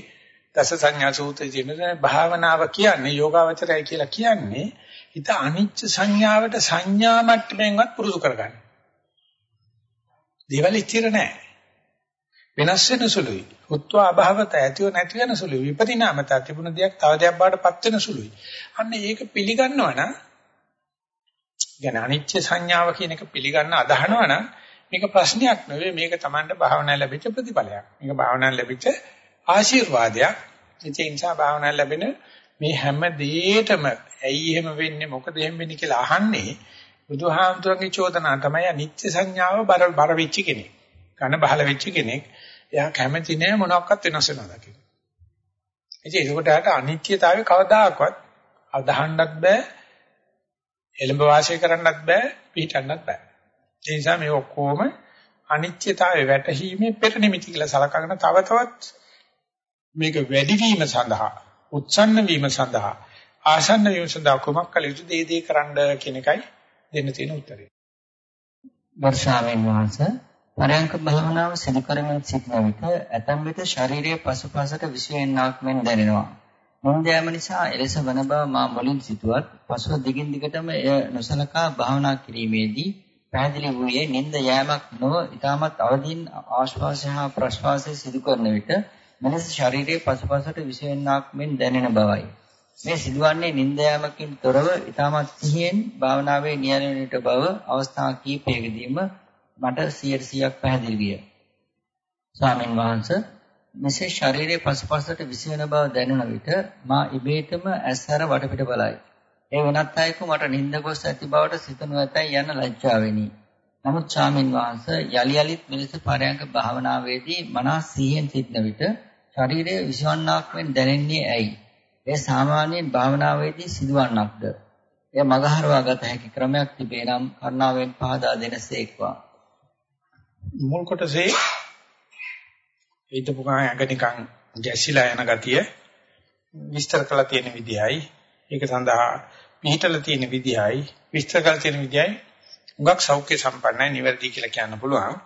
දස සංඥා සූත්‍රයේ තියෙන භාවනාව කියන්නේ යෝගාවචරය කියලා කියන්නේ හිත අනිච්ච සංඥාවට සංඥා මට්ටමින්වත් පුරුදු කරගන්න. දේවල් ඉතිර නැහැ. වෙනස් වෙන සුළුයි. උත්වා අභවත ඇතිව නැති වෙන සුළුයි. විපරිණාමත තිබුණ දෙයක් තව දෙයක් බාටපත් වෙන සුළුයි. අන්න ඒක පිළිගන්නවා නම් කියන්නේ අනිච්ච සංඥාව කියන එක පිළිගන්න අදහනවා නම් මේක ප්‍රශ්නයක් නෙවෙයි මේක Tamanට භාවනා ලැබිච්ච ප්‍රතිඵලයක්. මේක භාවනා ලැබිච්ච ආශිර්වාදයක්. ඒ නිසා භාවනා ලැබෙන මේ හැම දෙයකම ඇයි එහෙම වෙන්නේ මොකද එහෙම වෙන්නේ කියලා අහන්නේ බුදුහාමුදුරන්ගේ චෝදනා තමයි අනිත්‍ය සංඥාව බර බර වෙච්ච කෙනෙක්. ඝන බහල වෙච්ච කෙනෙක්. එයා කැමති නෑ මොනවත් වෙනස් වෙනවා දකින්න. ඉතින් ඒකට අනිත්‍යතාවය කවදාකවත් අදහන්නත් බෑ එළඹ වාසය කරන්නත් බෑ පිටින්නත් බෑ. ඒ නිසා මේ ඔක්කොම අනිත්‍යතාවය වැටහීමේ පෙර නිමිති කියලා සලකගෙන තව තවත් මේක වැඩි වීම සඳහා උත්සන්න වීම සඳහා ආසන්න වීම සඳහා කුමක් කළ යුතුද ඒ දේ කරන්න කියන එකයි දෙන්න තියෙන උත්තරය. වර්ෂාවෙන් වහන්සේ පරයන්ක භාවනාව සිදු කරමින් සිටන විට ඇතම් විට ශරීරයේ පසුපසට විශ්වෙන්නාක් මෙන් දැනෙනවා. මුහුණ යාම නිසා එලෙස වන බව මා මුලින් සිතුවත් පසුව දිගින් දිගටම එය නොසලකා භාවනා කිරීමේදී පැහැදිලි වූයේ නිନ୍ଦ යෑමක් නොව ඊටමත් අවදීන් ආශ්වාසය හා ප්‍රශ්වාසය සිදු කරන විට මනස ශරීරයේ පසුපසට විසෙන්නාක් මෙන් දැනෙන බවයි. මේ සිදුවන්නේ නිନ୍ଦ යාමකින් තොරව ඊටමත් සිහියෙන් භාවනාවේ නියැලෙන්නට බව අවස්ථා කිහිපයකදීම මට 100%ක් පැහැදිලි විය. ස්වාමින් වහන්සේ මෙසේ ශරීරයේ පසුපසට විසෙන බව දැනුන විට මා ඉබේටම ඇස්හැර වටපිට බලයි. ඒ වෙනත් අයෙකු මට නිින්ද ගොස් ඇති බවට සිතනු ඇතයි යන ලැජ්ජාවෙනි. නමුත් ස්වාමින් වහන්සේ යලි යලිත් මෙලෙස පරයන්ක භාවනාවේදී මනස සිහියෙන් සිටන විට ශරීරයේ විසවන්නක් මෙන් දැනෙන්නේ ඇයි? ඒ සාමාන්‍යයෙන් භාවනාවේදී සිදුවන්නක්ද? එය මගහරවා ගත හැකි ක්‍රමයක් තිබේ නම් කරුණාවෙන් පහදා දෙනසේක්වා. මුල් කොටසේ හිතපු ගමන් ඇඟ නිකන් ගැසිලා යන ගතිය විස්තර කළ තියෙන විදියයි ඒක සඳහා පිළිතල තියෙන විදියයි විස්තර කළ තියෙන විදියයි උගක් සෞඛ්‍ය සම්පන්නයි නිවැරදි කියලා කියන්න පුළුවන්.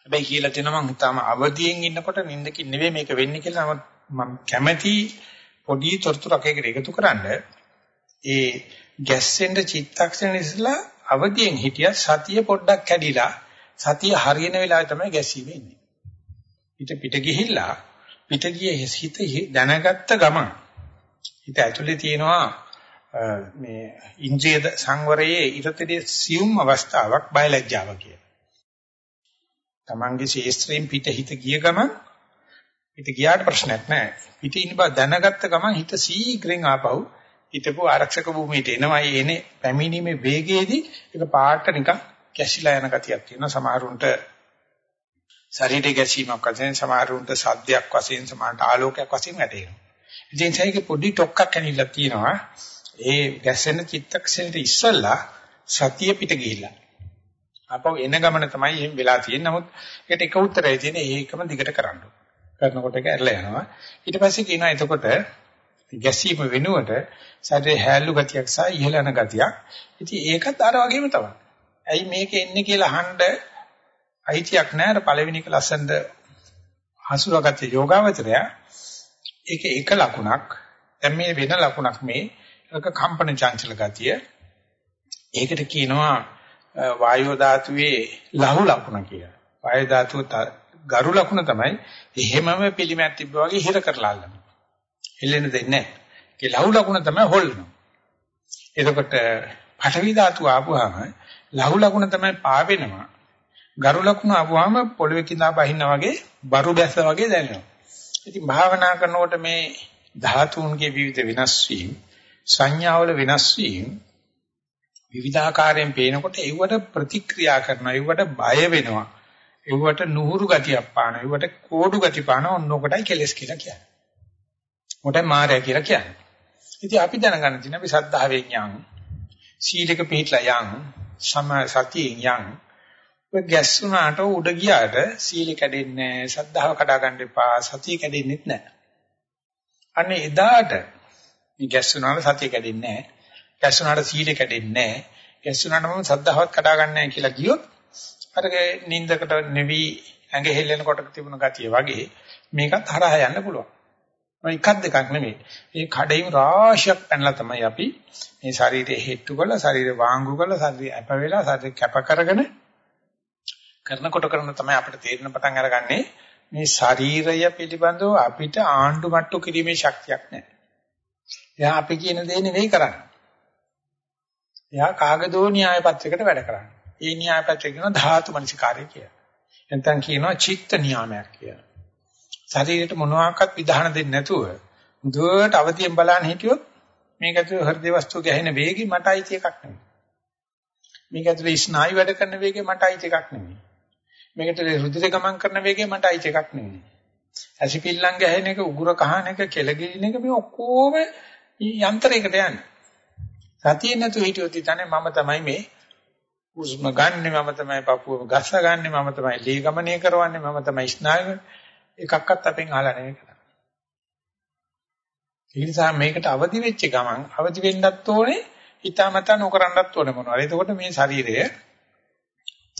හැබැයි කියලා තියෙනවා මම තාම අවදියෙන් ඉන්නකොට නිින්දකින් නෙවෙයි මේක වෙන්නේ කියලා නමුත් මම කැමැති පොඩි තොරතුරක් එකට එකතු කරන්න ඒ ගැස්සෙන්න චිත්තක්ෂණ ඉස්සලා අවදියෙන් හිටිය සතිය පොඩ්ඩක් කැඩිලා සතිය හරියන වෙලාවේ තමයි ගැස්සීම එන්නේ. පිට පිට ගිහිල්ලා පිට ගියේ හිත දැනගත්ත ගමන් හිත ඇතුලේ තියෙනවා මේ ඉන්ද්‍රිය සංවරයේ ඊටතේ සියුම් අවස්ථාවක් බයලජ්ජාව කිය. තමන්ගේ ශේස්ත්‍රයෙන් පිට හිත ගිය ගමන් පිට ගියාට ප්‍රශ්නයක් නැහැ. පිට ඉන්න බව දැනගත්ත ගමන් හිත සීඝ්‍රයෙන් ආපහු හිතපු ආරක්ෂක භූමියට එනවා. එනේ පැමිණීමේ වේගයේදී ඒක පාට නිකන් කැසිලා යන ගතියක් තියෙනවා. සමහරුන්ට ශරීරයේ ගැසීමක් වශයෙන් සමහරුන්ට සද්දයක් වශයෙන් සමහරට ආලෝකයක් වශයෙන් වැටෙනවා. ඉතින් ඒකේ පොඩි ටොක්ක්ක් ඇනිලා තියෙනවා. ඒ ගැසෙන චිත්තක්ෂණයට ඉස්සෙල්ලා සතිය පිට ගිහිල්ලා. අපව එන ගමන තමයි එහෙම වෙලා තියෙන්නේ. නමුත් ඒකට එක උත්තරය තියෙන්නේ ඒකම දිගට කරන්න. කරනකොට ඒක ඇරලා යනවා. ඊට පස්සේ කියනවා එතකොට ගැසීම වෙනුවට ශරීරයේ හැලු ගතියක් සහ ඉහළ යන ගතියක්. ඉතින් ඒකත් අර වගේම තමයි. ඇයි මේක එන්නේ කියලා අහන්න අයිතියක් නැහැ. අර පළවෙනි එක ලස්සනට හසුරගත්ත යෝගාවචරය ඒක එක ලකුණක්. දැන් මේ වෙන ලකුණක් මේ එක කම්පන චංචල ගතිය. ඒකට කියනවා වායෝ ධාතුවේ ලහු ලකුණ කියලා. වායෝ ධාතුව ගරු ලකුණ තමයි එහෙමම පිළිමයක් තිබ්බා වගේ හිර කරලා අල්ලන. හෙල්ලෙන්න දෙන්නේ නැහැ. ඒ ලහු ලකුණ තමයි හොල්ලනවා. එතකොට පඨවි ධාතුව ආපුවාම ලහු ලකුණ තමයි පාවෙනවා. ගරු ලකුණු ආවම පොළවේ කිඳා බහිනා වගේ බරු බැස වගේ දැනෙනවා. ඉතින් භාවනා කරනකොට මේ ධාතුන්ගේ විවිධ වෙනස් වීම, සංඥාවල වෙනස් වීම විවිධාකාරයෙන් පේනකොට ඒවට ප්‍රතික්‍රියා කරනවා, ඒවට බය වෙනවා. ඒවට නුහුරු ගතියක් පානවා, ඒවට කෝඩු ගති පානවා. ඔන්න ඔකටයි කෙලස් කියලා කියන්නේ. මොකටයි මායя කියලා කියන්නේ. ඉතින් අපි දැනගන්න තියෙන අපි සද්ධා වේඥාන්, සීලක පිළිట్లా යන්, සම සතියෙන් යන් ඔය ගැස්සුනාට උඩ ගියාට සීල කැඩෙන්නේ නැහැ සද්ධාව කඩා ගන්න එපා සතිය කැඩෙන්නෙත් නැහැ. අනේ එදාට මේ ගැස්සුනාට සතිය කැඩෙන්නේ නැහැ. ගැස්සුනාට සීල කැඩෙන්නේ නැහැ. ගැස්සුනාට මම සද්ධාවත් කඩා ගන්න නැහැ කියලා කියොත් අර නින්දකට නෙවි ඇඟ හෙල්ලෙනකොට තිබුණ ගතිය වගේ මේකත් හරහා යන්න පුළුවන්. මම එකක් දෙකක් නෙමෙයි. මේ කඩේම රාශියක් පැනලා තමයි අපි මේ ශරීරය හෙට්ටු කරලා ශරීරය වාංගු කරලා ශරීරය අප වෙලා ශරීරය කැප කරගෙන කරනකොට කරන තමයි අපිට තේරෙන පටන් අරගන්නේ මේ ශරීරය පිළිබඳව අපිට ආණ්ඩු මට්ටු කිරීමේ ශක්තියක් නැහැ. එයා අපි කියන දේ නෙවෙයි කරන්නේ. එයා කාගදෝ න්‍යාය පත්‍රයකට වැඩ කරන්නේ. ඒ න්‍යාය පත්‍රය කියනවා ධාතු මනසිකාරය කියලා. නැත්නම් කියනවා චිත්ත නියාමයක් කියලා. ශරීරයට මොනවාක්වත් විධාන දෙන්නේ නැතුව දුවට අවදියෙන් බලන්න හිටියොත් මේක ඇතුලේ හෘද වස්තු ගැහෙන වේගي මට අයිති එකක් නෙමෙයි. මේක ඇතුලේ ස්නායු වැඩ කරන වේගය මට අයිති එකක් නෙමෙයි. මේකට රුධිර ගමන් කරන වේගය මට අයිති එකක් නෙමෙයි. ඇසිපිල්ලම් ගැහෙන එක උගුර කහන එක කෙලගිරින එක මේ ඔක්කොම යන්ත්‍රයකට යන්නේ. සතියේ නැතුව හිටියොත් ඉතනේ මම තමයි මේ හුස්ම ගන්නෙ මම තමයි පපුව ගස්ස ගන්නෙ මම තමයි ලී ගමනය කරවන්නේ මම තමයි ස්නායු එකක්වත් අපෙන් අහලා නෙවෙයි කරන්නේ. ඒ නිසා මේකට අවදි වෙච්ච ගමන් අවදි වෙන්නත් ඕනේ හිතාමතා නොකරන්නත් ඕනේ මොනවද. එතකොට මේ ශරීරය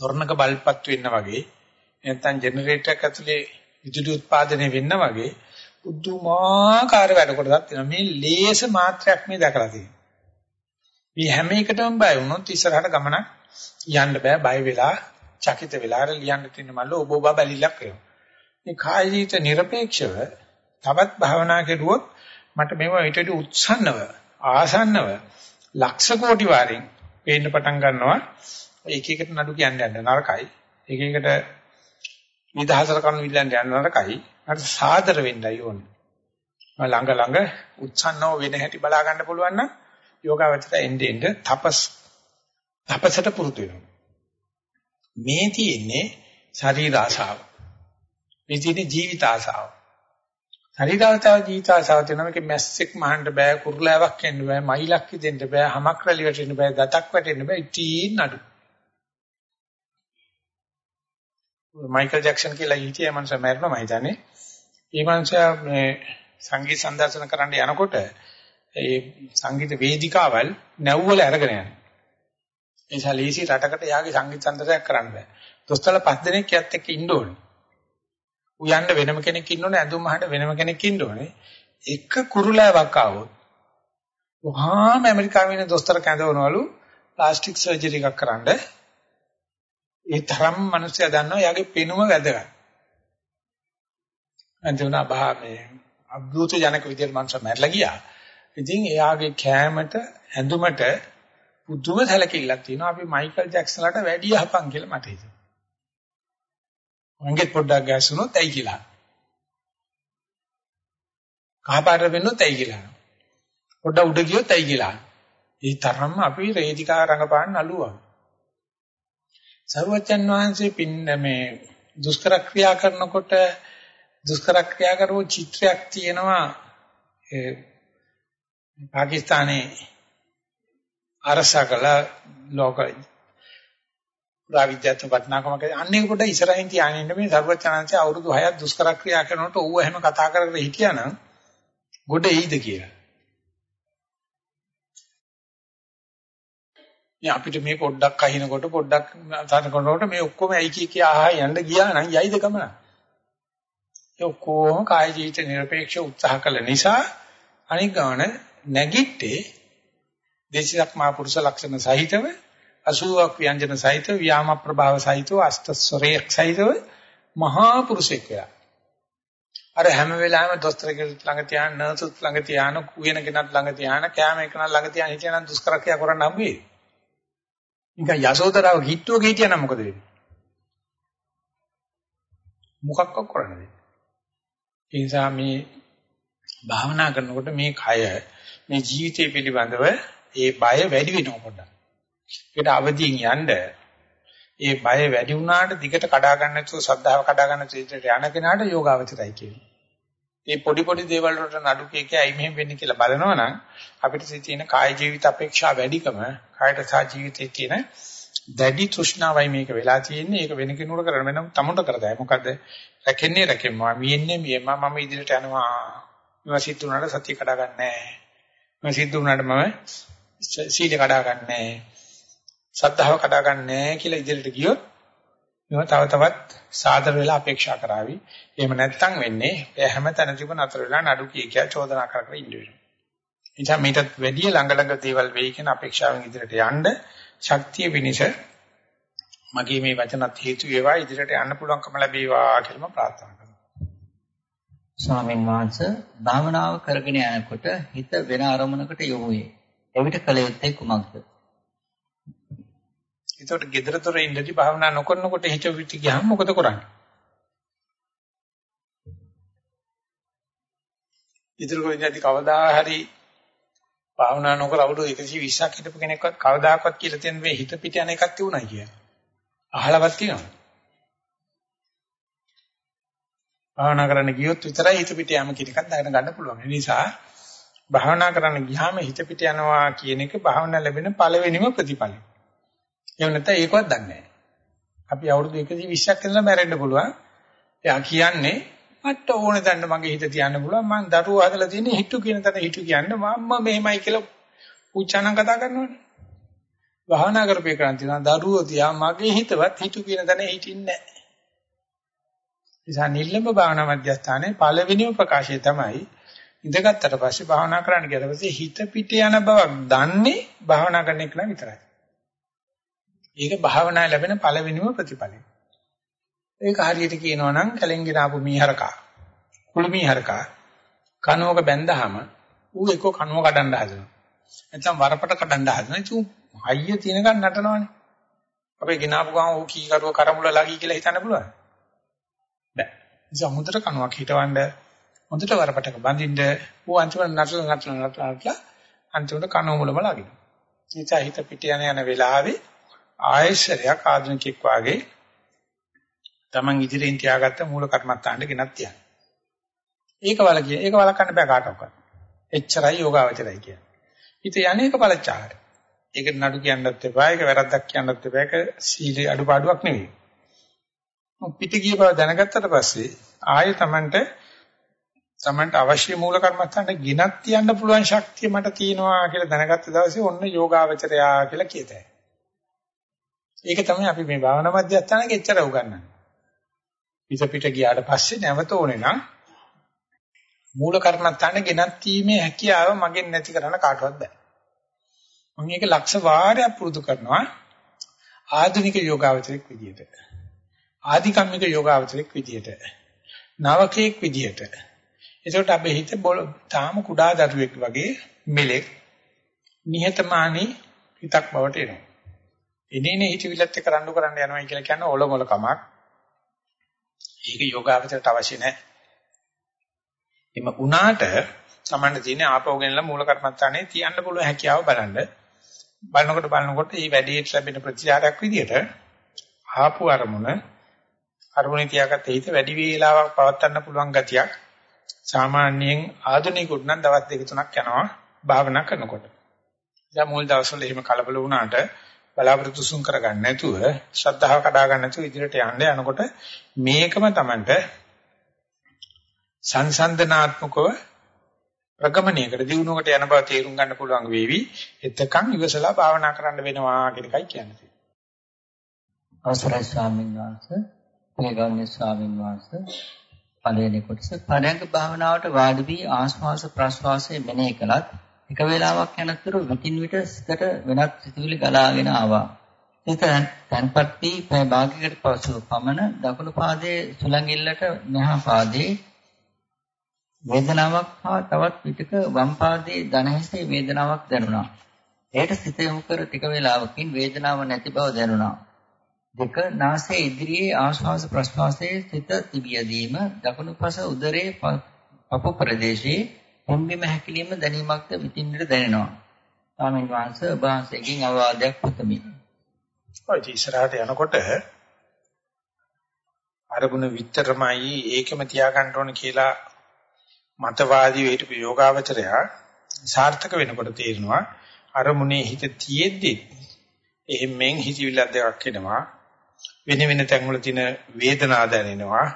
තොරණක බල්පත් වෙන්න වගේ නැත්නම් ජෙනරේටර් එකක් ඇතුලේ විදුලි උත්පාදනය වෙන්න වගේ පුදුමාකාර වැඩ කොටසක් තියෙනවා. මේ ලේස මාත්‍රයක් මේ දැකලා තියෙනවා. මේ හැම එකටම බය වුණොත් ඉස්සරහට ගමනක් යන්න බෑ බය වෙලා චකිත වෙලා ලියන්න තියෙන මල්ල ඔබ ඔබ බැලිලක් වෙනවා. මේ කාය ජීවිත নিরপেক্ষව තවත් භාවනා කෙරුවොත් මට මේව ඊටදී උත්සන්නව ආසන්නව ලක්ෂ කෝටි වාරෙන් පේන්න පටන් ගන්නවා එක එකට නඩු කියන්න යන්න නරකයි. එක එකට නිදහසට කරන විලන්න යන්න නරකයි. අර සාදර වෙන්නයි ඕනේ. ළඟ ළඟ උත්සන්නව වෙන හැටි බලා ගන්න පුළුවන් නම් යෝගාවචර එnde end තපස් තපසට පුරුදු වෙනවා. මේ තියෙන්නේ ශරීර ආශාව. මේ තියෙන්නේ ජීවිත ආශාව. ශරීරාවතාව ජීවිත ආශාව තියෙනවා. මේක මැස්සෙක් මහන්න බෑ කුරුලාවක් එන්න බෑ මයිලක් දෙන්න බෑ හමක් රැලි වැටෙන්න බෑ ගතක් වැටෙන්න බෑ. ඉතින් නඩු. මයිකල් ජැක්සන් කියලා හිටිය මනුස්සය මැරෙනවා මම හිතන්නේ. ඒ මනුස්සයා මේ සංගීත සංදර්ශන කරන්න යනකොට ඒ සංගීත වේදිකාවල් නැව්වල අරගෙන යනවා. ඒ නිසා ලීසි රටකට යාගේ සංගීත සංදර්ශනයක් කරන්න බෑ. දොස්තරල පස් දෙනෙක් යත් එක්ක ඉන්න ඕනේ. උයන්න වෙනම කෙනෙක් ඉන්න ඕනේ, ඇඳුම් අහන්න වෙනම කෙනෙක් ඉන්න ඕනේ. එක කුරුලෑවක් ආවොත් වහාම ඇමරිකාවේ ඉන්න දොස්තර කැඳවනවලු ප්ලාස්ටික් සර්ජරි එකක් කරන්නේ ඒ තරම් මිනිස්සයා දන්නවා යාගේ පෙනුම වැදගත්. අන්තිමට බා මේ අද්භූත ජනක විදියට මනුස්ස මැරලා ගියා. ඉතින් එයාගේ කෑමට ඇඳුමට පුදුම සැලකිල්ලක් තියෙනවා. අපි මයිකල් ජැක්සන්ලට වැඩි යහපන් කියලා මට හිතෙනවා. වංගෙත් පොඩ්ඩක් ගැසුනොත් ඇයි කියලා. කහපාට වෙන්නොත් ඇයි කියලා. පොඩ්ඩක් උඩ ගියොත් ඇයි කියලා. ඒ තරම්ම අපි රේදිකා රංගපාන නළුවා. සරුවච්චන් වහන්සේ පින්න මේ දුෂ්කර ක්‍රියා කරනකොට දුෂ්කර ක්‍රියා කරපු චිත්‍රයක් තියෙනවා ඒ පාකිස්තානයේ අරසකල ලෝක ප්‍රාවිද්‍යාත්මක වටිනාකමක අන්නේ කොට ඉස්සරහින් තියාගෙන ඉන්න මේ සර්වචනංශය අවුරුදු 6ක් දුෂ්කර ක්‍රියා කරනකොට ඌව එහෙම කතා කරගෙන හිටියානම් ගොඩ එයිද කියලා. ඉතින් අපිට මේ පොඩ්ඩක් අහිනකොට පොඩ්ඩක් තනකොනකොට මේ ඔක්කොම ඇයි කී කිය ආහා යන්න ගියා නම් යයිද ගමන. ඒ ඔක්කොම කාය ජීවිත নিরপেক্ষ උත්සාහ කළ නිසා අනික් ගාන නැගිට්ටේ දේශයක් මා පුරුෂ ලක්ෂණ සහිතව 80ක් ව්‍යංජන සහිතව ව්‍යාම ප්‍රභාව සහිතව අෂ්ටස්වරයක් සහිතව මහා පුරුෂෙක් වෙලා. අර හැම වෙලාවෙම දොස්තර කෙනෙක් ළඟ තියාන නර්සුත් ළඟ තියාන කුයන කෙනෙක් ළඟ තියාන කැම එකන ළඟ තියාන හිටියනම් දුෂ්කර ක්‍රියා කරන්න හම්බ වෙයි. නිකන් යසෝදරාව හිටුවක හිටියනම් මොකද වෙන්නේ? මොකක්ක කරන්නේ? ඒ නිසා මේ භාවනා කරනකොට මේ කය මේ ජීවිතය පිළිබඳව ඒ බය වැඩි වෙනවා පොඩ්ඩක්. ඒකට අවදියෙන් යන්න ඒ බය වැඩි වුණාට දිගට කඩා ගන්න නැතුව සද්ධාව කඩා ගන්න චේතනට යන කෙනාට යෝගාවචරයි කියන්නේ. මේ පොඩි පොඩි දේවල් වලට නඩු කීකේ ඇයි මෙහෙම වෙන්නේ කියලා බලනවනම් අපිට තියෙන කාය ජීවිත අපේක්ෂා වැඩිකම කායට සහ ජීවිතයේ තියෙන දැඩි තෘෂ්ණාවයි මේක වෙලා තියෙන්නේ. ඒක වෙන කෙනෙකුට කරන්න වෙන තමුන්ට කරදයි. මොකද රැකෙන්නේ රැකෙම්මා. මියෙන්නේ මියෙම මම ඉදිරියට යනවා. මේවා සිද්ධ වුණාට සතිය කඩා ගන්න නැහැ. මම සිද්ධ වුණාට මම සීල කඩා ගන්න නැහැ. සද්ධාව කඩා ගන්න නැහැ කියලා ඉදිරියට ගියොත් මේවා තව තවත් සාදර වෙලා අපේක්ෂා කරાવી. එහෙම නැත්තම් වෙන්නේ එය හැම තැනදීම නතර වෙලා නඩු කිය කිය චෝදනා කර කර ඉන්න වෙනවා. එනිසා මේකත් වැඩි ළඟ ළඟ දේවල් වෙයි කියන අපේක්ෂාවෙන් ඉදිරියට යන්න ශක්තිය විනිස මගේ මේ වචනත් හේතු වේවා ඉදිරියට යන්න පුළුවන්කම ලැබේවා කියලා මම ප්‍රාර්ථනා කරනවා. ස්වාමීන් වහන්සේ භාවනාව කරගෙන යනකොට හිත වෙන අරමුණකට යොමු වේ. එවිට කල යුත්තේ කුමක්ද? ඒතකොට gedara thore ඉඳි භාවනා නොකරනකොට හිත පිට ගියාම මොකද කරන්නේ? ඉදිරි කොහෙන්ද කවදා හරි භාවනා නොකර අවුරුදු 120ක් හිටපු කෙනෙක්වත් කවදාකවත් කියලා තියෙන මේ හිත පිට යන එකක් තියුණා කියලා. අහලවත් තියෙනවා. භාවනා කරන්න ගියොත් විතරයි හිත පිට යෑම කියන එකක් දැනගන්න ගන්න පුළුවන්. ඒ නිසා භාවනා කරන්න ගියාම හිත පිට යනවා කියන එක භාවනා ලැබෙන පළවෙනිම ප්‍රතිඵලය. එහෙම නැත්නම් ඒකවත් දන්නේ නැහැ. අපි අවුරුදු 120ක් ඉඳලා මැරෙන්න පුළුවන්. එයා කියන්නේ මට ඕනේ දැන්න මගේ හිත තියන්න පුළුවන්. මං දරුවෝ හදලා තියෙන්නේ හිතු කියන තැන හිතු කියන්නේ මම්ම මෙහෙමයි කියලා උච්චාරණ කතා කරනවනේ. භාවනා කරපේ කරන් තියනවා දරුවෝ තියා මගේ හිතවත් හිතු කියන තැන හිටින්නේ නැහැ. නිසා නිල්ලඹ භාවනා මධ්‍යස්ථානයේ පළවෙනිම ප්‍රකාශය තමයි ඉඳගත්තට පස්සේ භාවනා කරන්න ගියද පස්සේ හිත පිට යන බවක් දන්නේ භාවනා කරන එක විතරයි. ඒක භාවනා ලැබෙන පළවෙනිම ප්‍රතිඵලය. ඒක හරියට කියනවා නම් කැලෙන්ගෙන ආපු මීහරකා. කුළු මීහරකා කනුවක බැඳහම ඌ එක්ක කනුව කඩන්න හදනවා. නැත්නම් වරපට කඩන්න හදනවා. ඉතින් හයිය තියෙනකන් නටනවනේ. අපේ ගෙනාපු ගාම ඌ කී කරුව කරමුල ලගී කියලා හිතන්න පුළුවන්. බෑ. ඉතින් හොඳට කනුවක් හිටවන්න හොඳට වරපටක බඳින්න ඌ අන්තිමට නටන නටන නටන අන්තිමට කනුව මුලම ලගිනවා. ඉතින් හිත පිට යන යන වෙලාවේ ආයශරයක් ආධුනිකෙක් වාගේ Taman ඉදිරියෙන් තියාගත්ත මූල කර්මත්තාන්න ගෙනත් තියන්න. ඒක වලකිය. ඒක වලකන්න බෑ කාටවත්. එච්චරයි යෝගාවචරයි කියන්නේ. හිත යන්නේක බලච්චාකට. ඒක නඩු කියන්නත් එපා. ඒක වැරද්දක් කියන්නත් එපා. ඒක සීලේ අඩුපාඩුවක් නෙවෙයි. පිට ගිය බව දැනගත්තට පස්සේ ආයෙ Tamanට Tamanට අවශ්‍ය මූල කර්මත්තාන්න ගෙනත් තියන්න පුළුවන් ශක්තිය මට තියෙනවා කියලා දැනගත්ත දවසේ ඔන්න යෝගාවචරයා කියලා කියතයි. ඒක තමයි අපි මේ භාවනා මධ්‍යස්ථානයේ එච්චර උගන්වන්නේ. පිට පිට ගියාට පස්සේ නැවත ඕනේ නම් මූල කර්මත්තාන ගෙනත් තීමේ හැකියාව මගෙන් නැති කරන්න කාටවත් බෑ. මම මේක ලක්ෂ වාරයක් පුරුදු කරනවා ආධුනික යෝගාවචරික විදියට. ආධිකම්මික යෝගාවචරික විදියට. නවකෙක් විදියට. ඒකට අපේ හිත තාම කුඩා දරුවෙක් වගේ මෙලෙක් නිහතමානී හිතක් බවට එනවා. එනේනේ හිතවිලත් එක්ක රණ්ඩු කරන්න යනවා කියලා කියන්නේ ඔලොමොල කමක්. ඒක යෝගාවචරයට අවශ්‍ය නැහැ. එම උනාට සමන්න තියෙන ආපෝගෙනලා මූල කර්මත්තානේ තියන්න පුළුවන් හැකියාව බලන්න. බලනකොට බලනකොට මේ වැඩේට ලැබෙන ප්‍රතිචාරයක් විදියට ආපු අරමුණ අරමුණේ තියාගත්ත හිත වැඩි වේලාවක් පවත්වන්න පුළුවන් ගතියක් සාමාන්‍යයෙන් ආධුනිකුත් නම් දවස් දෙක තුනක් යනවා භාවනා කරනකොට. දැන් මුල් දවස්වල එහෙම කලබල වුණාට බලාපොරොත්තු සුන් කරගන්න නැතුව ශ්‍රද්ධාව කඩා ගන්න නැතුව ඉදිරියට යන්න යනකොට මේකම Tamanට සංසන්දනාත්මකව ප්‍රගමණයකට දිනුවකට යන බව තේරුම් ගන්න පුළුවන් වේවි. එතකන් ඉවසලා භාවනා කරන්න වෙනවා කියන එකයි කියන්නේ. අවසරයි ස්වාමීන් වහන්සේ, ප්‍රේගාන්‍ය ස්වාමීන් වහන්සේ, පළවෙනි කොටස පරයන්ක භාවනාවට වාඩි වී ආශ්වාස ප්‍රශ්වාසයේ මෙනෙහි කළත් එක වේලාවක් යනතුරු විටින් විට සිතට වෙනත් සිතුවිලි ගලාගෙන ආවා. සිත තන්පත් වී පැය භාගයකට පසු පමණ දකුණු පාදයේ සුළඟිල්ලට මෙහා පාදයේ වේදනාවක් හා තවත් විටක වම් පාදයේ දණහිසේ වේදනාවක් දැනුණා. එයට සිත යොමු කර ටික වේලාවකින් වේදනාවක් නැති බව දැනුණා. දෙක නාසයේ ඉදිරියේ ආශ්වාස ප්‍රශ්වාසයේ සිත තිබියදීම දකුණුපස උදරයේ පපු ප්‍රදේශයේ හොම්බිම හැකිලිම දැනීමක්ද විතින්නට දැනෙනවා. ස්වාමීන් වහන්සේ ඔබ වහන්සේගෙන් අවවාදයක් පතමි. ඔය ඉස්සරහට යනකොට අරමුණ විතරමයි ඒකම තියාගන්න ඕන කියලා මතවාදී වේට යෝගාවචරය සාර්ථක වෙනකොට තේරෙනවා අරමුණේ හිත තියෙද්දි එහෙම්ෙන් හිතවිල්ල දෙකක් එනවා වෙන වෙන තැන්වල තියෙන වේදනා දැනෙනවා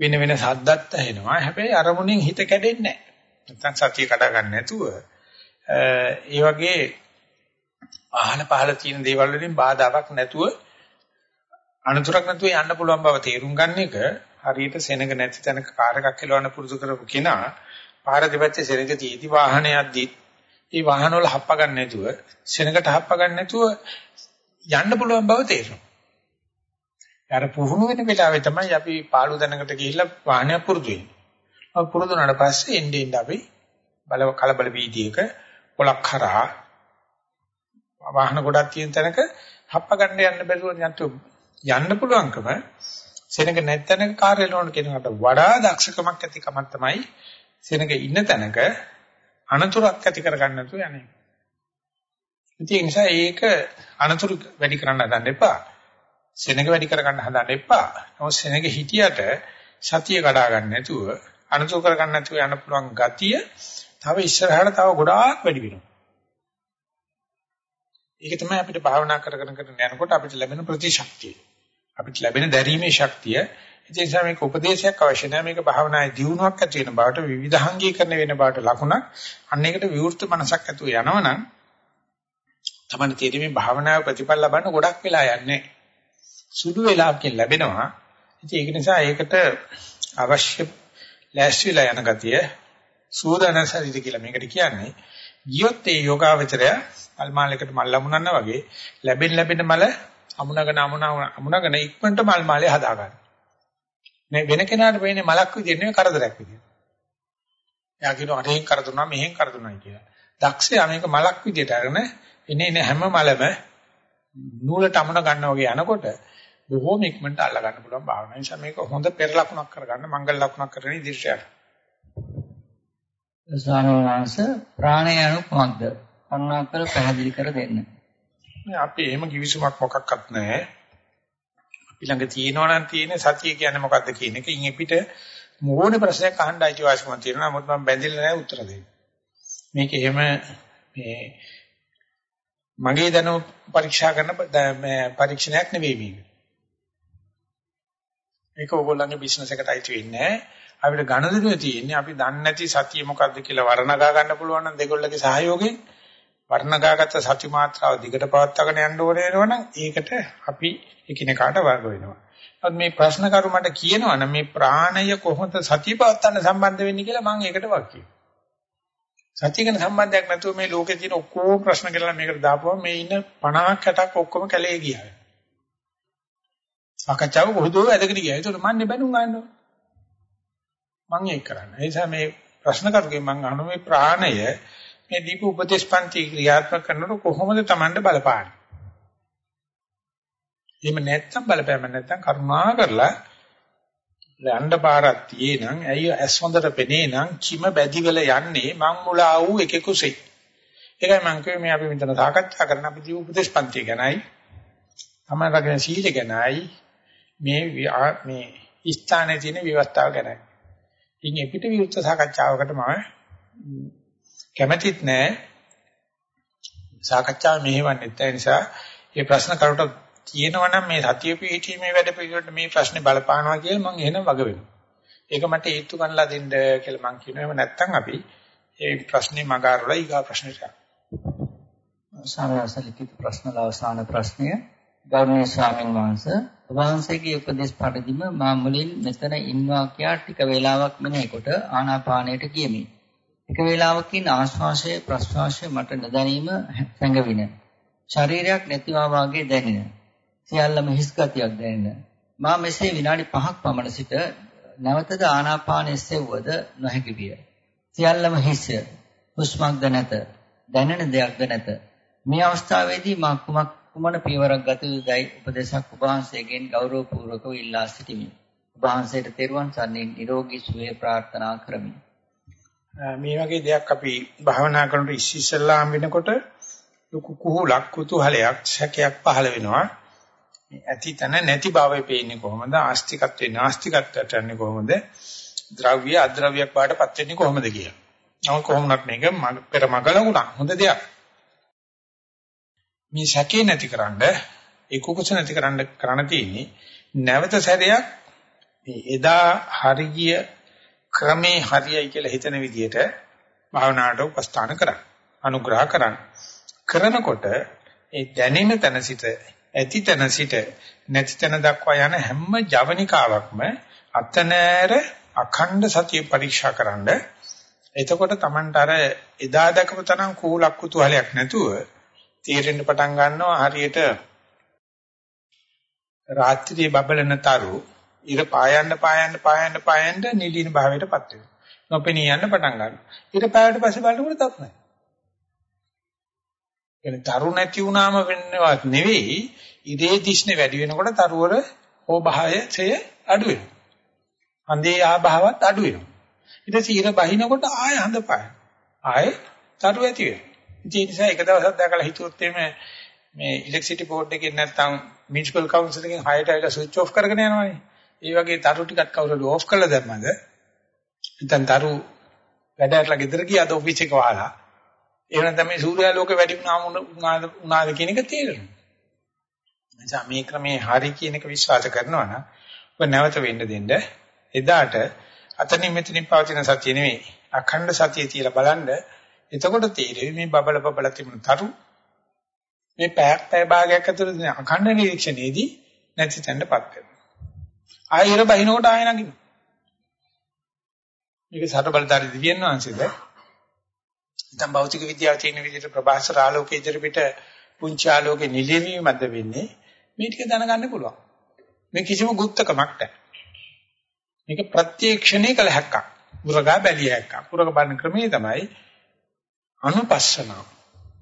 වෙන වෙන සද්දත් ඇහෙනවා හැබැයි අරමුණෙන් හිත කැඩෙන්නේ නැහැ නැත්නම් සතිය කඩා ගන්න නැතුව ඒ වගේ අහන පහල තියෙන දේවල් වලින් බාධාවක් නැතුව අනතුරක් නැතුව යන්න පුළුවන් බව තේරුම් ගන්න එක හරියට සෙනඟ නැති තැනක කාර් එකක් එලවන්න පුරුදු කරපු කෙනා පාර දෙපැත්තේ සෙනඟ තියදී වාහනයක්දී ඒ වාහන වල හප්ප ගන්න නැතුව සෙනඟට හප්ප ගන්න නැතුව යන්න පුළුවන් බව තේරෙනවා. අර පුහුණු වෙන වෙලාවේ තමයි අපි පාළු දැනකට ගිහිල්ලා වාහනය පුරුදු වෙන්නේ. අපි පුරුදු වුණාට පස්සේ එන්නේ එන්නේ අපි බල කලබල වීදියේක පොලක් කරා වාහන ගොඩක් තියෙන තැනක හප්ප ගන්න යන්න බැරුව යන්න පුළුවන්කම සෙනඟ නැත්නම් කාර්යල වුණ කෙනාට වඩා දක්ෂකමක් ඇති කමක් තමයි සෙනඟ ඉන්න තැනක අනතුරක් ඇති කරගන්න නැතුව යන්නේ. ඒ නිසා ඒක අනතුරු වැඩි කරන්න හදන්න එපා. සෙනඟ වැඩි කරගන්න හදන්න එපා. නමුත් සෙනඟ හිටියට සතිය කඩා ගන්න නැතුව අනතුරු කරගන්න නැතුව යන්න පුළුවන් ගතිය තව ඉස්සරහට තව ගොඩාක් වැඩි වෙනවා. ඒක තමයි අපිට භාවනා කරගෙන කරගෙන යනකොට අපිට ලැබෙන ප්‍රතිශක්තිය. අපිට ලැබෙන දැරීමේ ශක්තිය. ඒ නිසා මේක උපදේශයක් අවශ්‍ය නැහැ. මේක භාවනායේ දියුණුවක් ඇති වෙන බවට විවිධාංගීකරණය වෙන බවට ලකුණක්. අන්න ඒකට විවෘත මනසක් ඇතුව යනවනම් තමයි තේරෙන්නේ භාවනාව ප්‍රතිඵල ලබන්න ගොඩක් වෙලා යන්නේ. සුළු වෙලාවකින් ලැබෙනවා. ඉතින් ඒක නිසා ඒකට අවශ්‍ය ලෑස්තිලා යන ගතිය සූදානම් ශරීර කියලා මේකට කියන්නේ. ගියොත් ඒ යෝගාවචරය මල් මාලයකට මල් ලැබුණා වගේ ලැබෙන ලැබෙන මල අමුණගෙන අමුණ අමුණගෙන ඉක්මනට මල් මාලේ හදා ගන්න. මේ වෙන කෙනාට වෙන්නේ මලක් විදිහට නෙවෙයි කරදරයක් විදිහට. එයා කියනවා අරහෙන් කරදුනා මෙහෙන් කරදුනායි කියලා. දක්ෂයා මේක මලක් විදිහට අරගෙන එනේ එනේ හැම මලම නූලට අමුණ ගන්න වගේ යනකොට බොහෝම ඉක්මනට අල්ල ගන්න පුළුවන් භාවනාව. නිසා මේක හොඳ පෙර ලකුණක් කරගන්න මංගල ලකුණක් කරගෙන ඉදිරියට යන්න. ස්වාමීන් වහන්සේ ප්‍රාණය කොහොමද? කරුණාකර පැහැදිලි කර දෙන්න. අපි එහෙම කිවිසුමක් මොකක්වත් නැහැ. අපි ළඟ තියෙනවා නම් තියෙන සතිය කියන්නේ මොකද්ද කියන එක ඉන් පිට මොෝනේ ප්‍රශ්නයක් අහන්න අයිතිවාසිකමක් තියෙනවා. නමුත් මම බැඳිලා නැහැ උත්තර දෙන්න. මේක එහෙම මේ මගේ දැනුම පරීක්ෂා කරන පරීක්ෂණයක් නෙවෙයි මේක. මේක ඕගොල්ලන්ගේ බිස්නස් එකට අයිති වෙන්නේ නැහැ. අපිට ගණදෙනුවේ තියෙන්නේ අපි දන්නේ නැති සතිය මොකද්ද කියලා වර්ණගා ගන්න පුළුවන් නම් දෙගොල්ලගේ සහයෝගයෙන් වර්ණගාගත සති මාත්‍රාව දිගට පවත්වාගෙන යන්න ඕනේ වෙනවනම් ඒකට අපි එකිනෙකාට වර්ග වෙනවා. නමුත් මේ ප්‍රශ්න කරු මට කියනවා නම් මේ ප්‍රාණය කොහොමද සතිය පවත්වන්න සම්බන්ධ වෙන්නේ කියලා මම ඒකට වාක්‍යය. සතිය ගැන සම්බන්ධයක් නැතුව මේ ලෝකේ තියෙන ඔක්කොම ප්‍රශ්න කියලා මේකට දාපුවම මේ ඉන්න 50ක් 60ක් ඔක්කොම කැලේ ගියා. සාකච්ඡාව කොහොමද ඇදගෙන ගියා. ඒකට මන්නේ බැනුම් ගන්නවා. මම ඒක කරන්නේ. ඒ නිසා මේ ප්‍රශ්න කරුගෙන් මම අහන මේ ප්‍රාණය මේ දීප උපදේශපන්ති ක්‍රියාත්මක කරනකොට කොහොමද Tamanට බලපාන්නේ? එහෙම නැත්තම් බලපෑම නැත්තම් කරුණා කරලා යන්න පාරක් තියේ නම් ඇයි ඇස් හොඳට පෙනේ නම් කිම බැදිවල යන්නේ මං මුලා වූ එකෙකුසේ. ඒකයි මං කිව්වේ මේ අපි මෙතන සාකච්ඡා කරන අපි දී උපදේශපන්ති ගැනයි. තමන්ගේ සීල ගැනයි මේ මේ ස්ථානයේ තියෙන විවස්ථාව ගැන. ඉතින් එපිට විරුද්ධ සාකච්ඡාවකට මම කැමැතිත් නෑ. සාකච්ඡාව මෙහෙවන්නෙත් ඒ නිසා මේ ප්‍රශ්න කරුට තියෙනවා නම් මේ සතිය පිහිටීමේ වැඩ පිළිවෙලට මේ ප්‍රශ්නේ බලපානවා කියලා මම එහෙනම් වග වෙනවා. ඒක මට හේතු ගන්නලා දෙන්න කියලා මම කියනවා. එහෙම නැත්නම් අපි මේ ප්‍රශ්නේ මගාරවලා ඊගා ප්‍රශ්නෙට යනවා. සාමාන්‍යසලිත ප්‍රශ්න අවසාන ප්‍රශ්නය ගෞරවනීය ස්වාමීන් වහන්සේ වහන්සේගේ උපදේශ පරිදිම මා මුලින් මෙතන ඉන්නවා කියා ටික වේලාවක් මෙනෙහිකොට ආනාපානයට ගියමි. ටික වේලාවකින් ආශ්වාසය ප්‍රශ්වාසය මට නොදැනීම සැඟවින. ශරීරයක් නැතිවා වාගේ දැනෙන. සියල්ලම හිස් ගතියක් දැනෙන. මා මෙසේ විනාඩි 5ක් පමණ සිට නැවතද ආනාපානයේ සෙව්වද නොහැකි විය. සියල්ලම හිස්. හුස්මක්ද නැත. දැනෙන දෙයක්ද නැත. මේ අවස්ථාවේදී මා කුමක් කුමන පියවරක් ගත යුතුදයි උපදේශක් ඔබ වහන්සේගෙන් ගෞරවපූර්වකව ඉල්ලා සිටිමි. ඔබ වහන්සේට තෙරුවන් සරණින් නිරෝගී සුවය ප්‍රාර්ථනා කරමි. මේ වගේ දෙයක් අපි භාවනා කරනකොට ඉස්සෙල්ලාම වෙනකොට ලොකු කුහුලක් කුතුහලයක් සැකයක් පහළ වෙනවා. ඇති තන නැති භාවය පේන්නේ කොහොමද? ආස්තිකත්වේ නාස්තිකත්වයට යන්නේ කොහොමද? ද්‍රව්‍ය අද්‍රව්‍යයක් බාටපත් වෙන්නේ කොහොමද කියලා. නමුත් කොහොමවත් මේක පෙර මගලුණා. හොඳ දෙයක්. මේ සැකේ නැතිකරන්න ඒ කුකුස නැතිකරන්න කරණ තියෙන්නේ නැවත සැරයක් මේ එදා හරිය ක්‍රමේ හරියයි කියලා හිතන විදිහට භාවනාවට උපස්ථාන කරන්න. අනුග්‍රහ කරන්න. කරනකොට ඒ දැනෙන තැන සිට ඇති තැන සිට නැති තැන දක්වා යන හැම ජවනිකාවක්ම අතනෑර අඛණ්ඩ සතිය පරීක්ෂා කරන්න. එතකොට Tamanට අර එදා දකපු තරම් කූලක් කුතුහලයක් නැතුව තීරෙන්න පටන් ගන්නවා හරියට රාත්‍රියේ බබලන තරු ඉර පායන්න පායන්න පායන්න පායන්න නිදීන භාවයටපත් වෙනවා. නොපෙනී යන්න පටන් ගන්නවා. ඊට පැයට පස්සේ බලනකොට තත් නැහැ. එනේ තරු නැති වුණාම වෙන්නවත් නෙවෙයි ඉරේ දිස්නේ වැඩි වෙනකොට තරුවර ඕභායය අඩු වෙනවා. හඳේ ආභාවත් අඩු වෙනවා. ඊට පස්සේ ඉර බහිනකොට ආය හඳ පාය. ආය තරු ඇති වෙනවා. ඒ නිසා එක දවසක් දැකලා හිතුවොත් එimhe මේ ඉලෙක්ට්‍රිසිටි බෝඩ් එකෙන් නැත්තම් මියුනිසිපල් කවුන්සිල් එකෙන් හයට ඇවිල්ලා ස්විච් ඔෆ් කරගෙන යනවනේ. ඒ වගේ තරු ටිකක් කවුරුද ඔෆ් කළා දැම්මද? නැත්නම් තරු වැඩටලා ගෙදර ගියාද ඔෆිස් එක වහලා. එහෙම නැත්නම් මේ සූර්යාලෝක වැඩි වුණාම උනාද කියන එක තේරෙනවා. එනිසා මේ ක්‍රමේ හරි කියන එක විශ්වාස කරනවා නම් ඔබ නැවත වෙන්න දෙන්න එදාට අතනින් මෙතනින් පවතින සතිය නෙමෙයි අඛණ්ඩ සතිය තියලා බලන්න එතකොට තේරෙයි මේ බබල බබල තිබුණ තරු මේ පැයක් පැය භාගයක් ඇතුළත අඛණ්ඩ නිරීක්ෂණයේදී නැති තැනටපත් වෙනවා. ආයෙ ඉර බහිනකොට ආයෙ නැගිනවා. මේක සතර බලدارි දිව්‍යන් වංශයේද නැත්නම් භෞතික විද්‍යාව තියෙන විදිහට ප්‍රභාසර ආලෝකයේ ඉදිරියට පුංචි ආලෝකේ නිලීමීමද වෙන්නේ මේ ටික දැනගන්න පුළුවන්. මේ කිසිම ගුප්තකමක් නැහැ. මේක ප්‍රත්‍යක්ෂණේ කළ හැක්කක්. උරගා බැලිය හැක්කක්. උරගා බලන ක්‍රමයේ තමයි අනුපස්සනාව.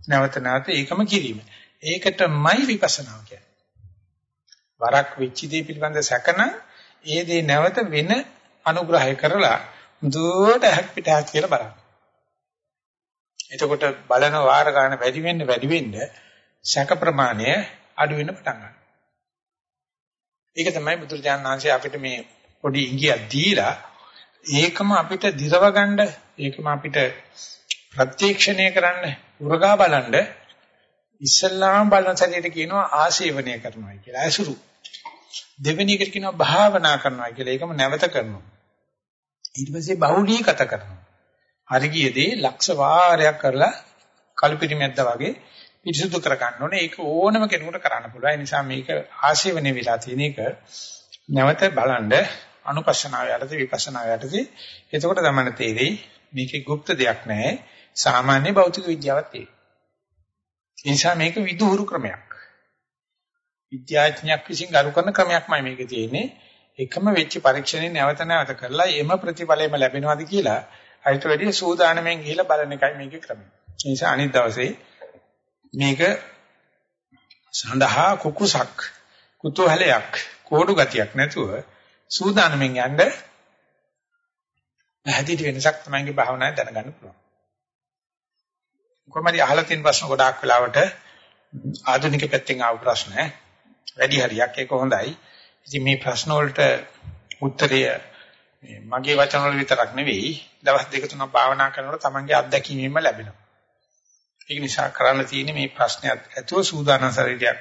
නැවත නැවත ඒකම කිරීම. ඒකටමයි විපස්සනාව කියන්නේ. වරක් වෙච්ච දේ පිළිබඳ සැකන ඒ දේ නැවත වෙන අනුග්‍රහය කරලා දුවට හැක් පිටහක් කියලා බලන්න. එතකොට බලන වාර ගන්න වැඩි වෙන්න වැඩි වෙන්න සැක ප්‍රමාණය අඩු වෙන්න පටන් ගන්නවා. ඒක තමයි බුදුරජාණන් වහන්සේ අපිට මේ පොඩි ඉඟියක් දීලා ඒකම අපිට දිරව ගන්න ඒකම අපිට ප්‍රත්‍යක්ෂණය කරන්න උරගා බලන්න ඉස්සල්ලාම බලන සැරේට කියනවා ආශේවනය කරනවා කියලා. ඇසුරු. දෙවෙනි එකට කියනවා භාවනා කරනවා කියලා. ඒකම නැවත කරනවා. ඊට පස්සේ බහුලීගත කරනවා. හරි ගියේදී ලක්ෂ වාරයක් කරලා කල්පිරිමැද්ද වගේ පිරිසුදු කර ගන්න ඕනේ. ඒක ඕනම කෙනෙකුට කරන්න පුළුවන්. ඒ නිසා මේක ආශේවනය වෙලා තියෙන එක නැවත බලන්න අනුපස්සනාව යටතේ විපස්සනාව යටතේ එතකොට තමයි තේරෙයි මේකේ গুপ্ত දෙයක් නැහැ. සාමාන්‍ය භෞතික විද්‍යාවක් තියෙනවා. ඒ නිසා මේක විදුහුරු ක්‍රමයක්. විද්‍යාඥයෙක් විසින් ගරු කරන ක්‍රමයක්මයි මේකේ තියෙන්නේ. එකම වෙච්ච පරීක්ෂණේ නැවත නැවත කරලා එම ප්‍රතිඵලෙම ලැබෙනවද කියලා අයිට වැඩි සූදානම්ෙන් ගිහිල්ලා බලන එකයි මේකේ ක්‍රමය. ඒ නිසා අනිත් දවසේ මේක සඳහා කුකුසක් කුතුහලයක් කෝඩු ගතියක් නැතුව සූදානම්ෙන් යන්න පැහැදිලි වෙනසක් තමයි භාවනාවේ දැනගන්න පුළුවන්. කොහමද අහලා තියෙන ප්‍රශ්න ගොඩාක් වෙලාවට ආධුනික පැත්තෙන් ආව ප්‍රශ්න වැඩි හරියක් ඒක හොඳයි. ඉතින් මේ ප්‍රශ්න වලට උත්තරය මගේ වචන වල විතරක් නෙවෙයි දවස් දෙක තුනක් භාවනා කරනකොට තමන්ගේ අත්දැකීමෙන්ම ලැබෙනවා. ඒක නිසා කරන්න තියෙන්නේ මේ ප්‍රශ්නයත් ඇතුව සූදානම් ශරීරයක්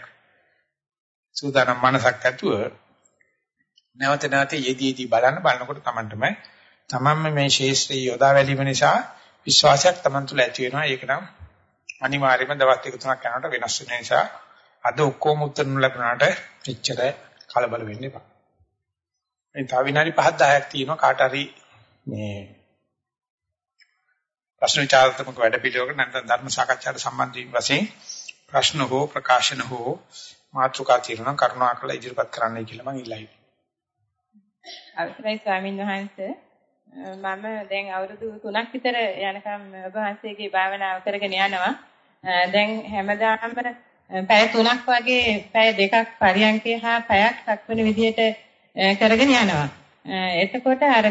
සූදානම් මනසක් ඇතුව නැවත නැවත යෙදීදී බලන්න බලනකොට තමන්ටම තමන්ම මේ ශේෂ්ත්‍රී යොදා වැලීම නිසා විශ්වාසයක් තමන් තුළ ඇති වෙනවා. ඒක නම් අනිවාර්යයෙන්ම දවස් දෙක තුනක් යනකොට වෙනස් වෙන නිසා අද ඔක්කොම උත්තර ලැබුණාට එච්චර කලබල වෙන්න එපා. මේ තව විනාඩි 5 10ක් තියෙනවා කාට හරි මේ ප්‍රශ්න විචාරාත්මක වැඩ පිළිවෙලක නැත්නම් ධර්ම සාකච්ඡාට සම්බන්ධ වීම වශයෙන් ප්‍රශ්න හෝ ප්‍රකාශන හෝ මාතෘකා తీරන කරුණාකර ඉදිරිපත් කරන්නයි කියලා මම ඉල්ලයි. අවසරයි ස්වාමීන් වහන්සේ මම දැන් අවුරුදු 3ක් විතර යනකම් ඔබ වහන්සේගේ භාවනාව කරගෙන යනවා. දැන් හැමදාම පැය 3ක් වගේ පැය දෙකක් පරියන්කේ හා පැයක් සක්වන විදිහට කරගෙන යනවා. එතකොට අර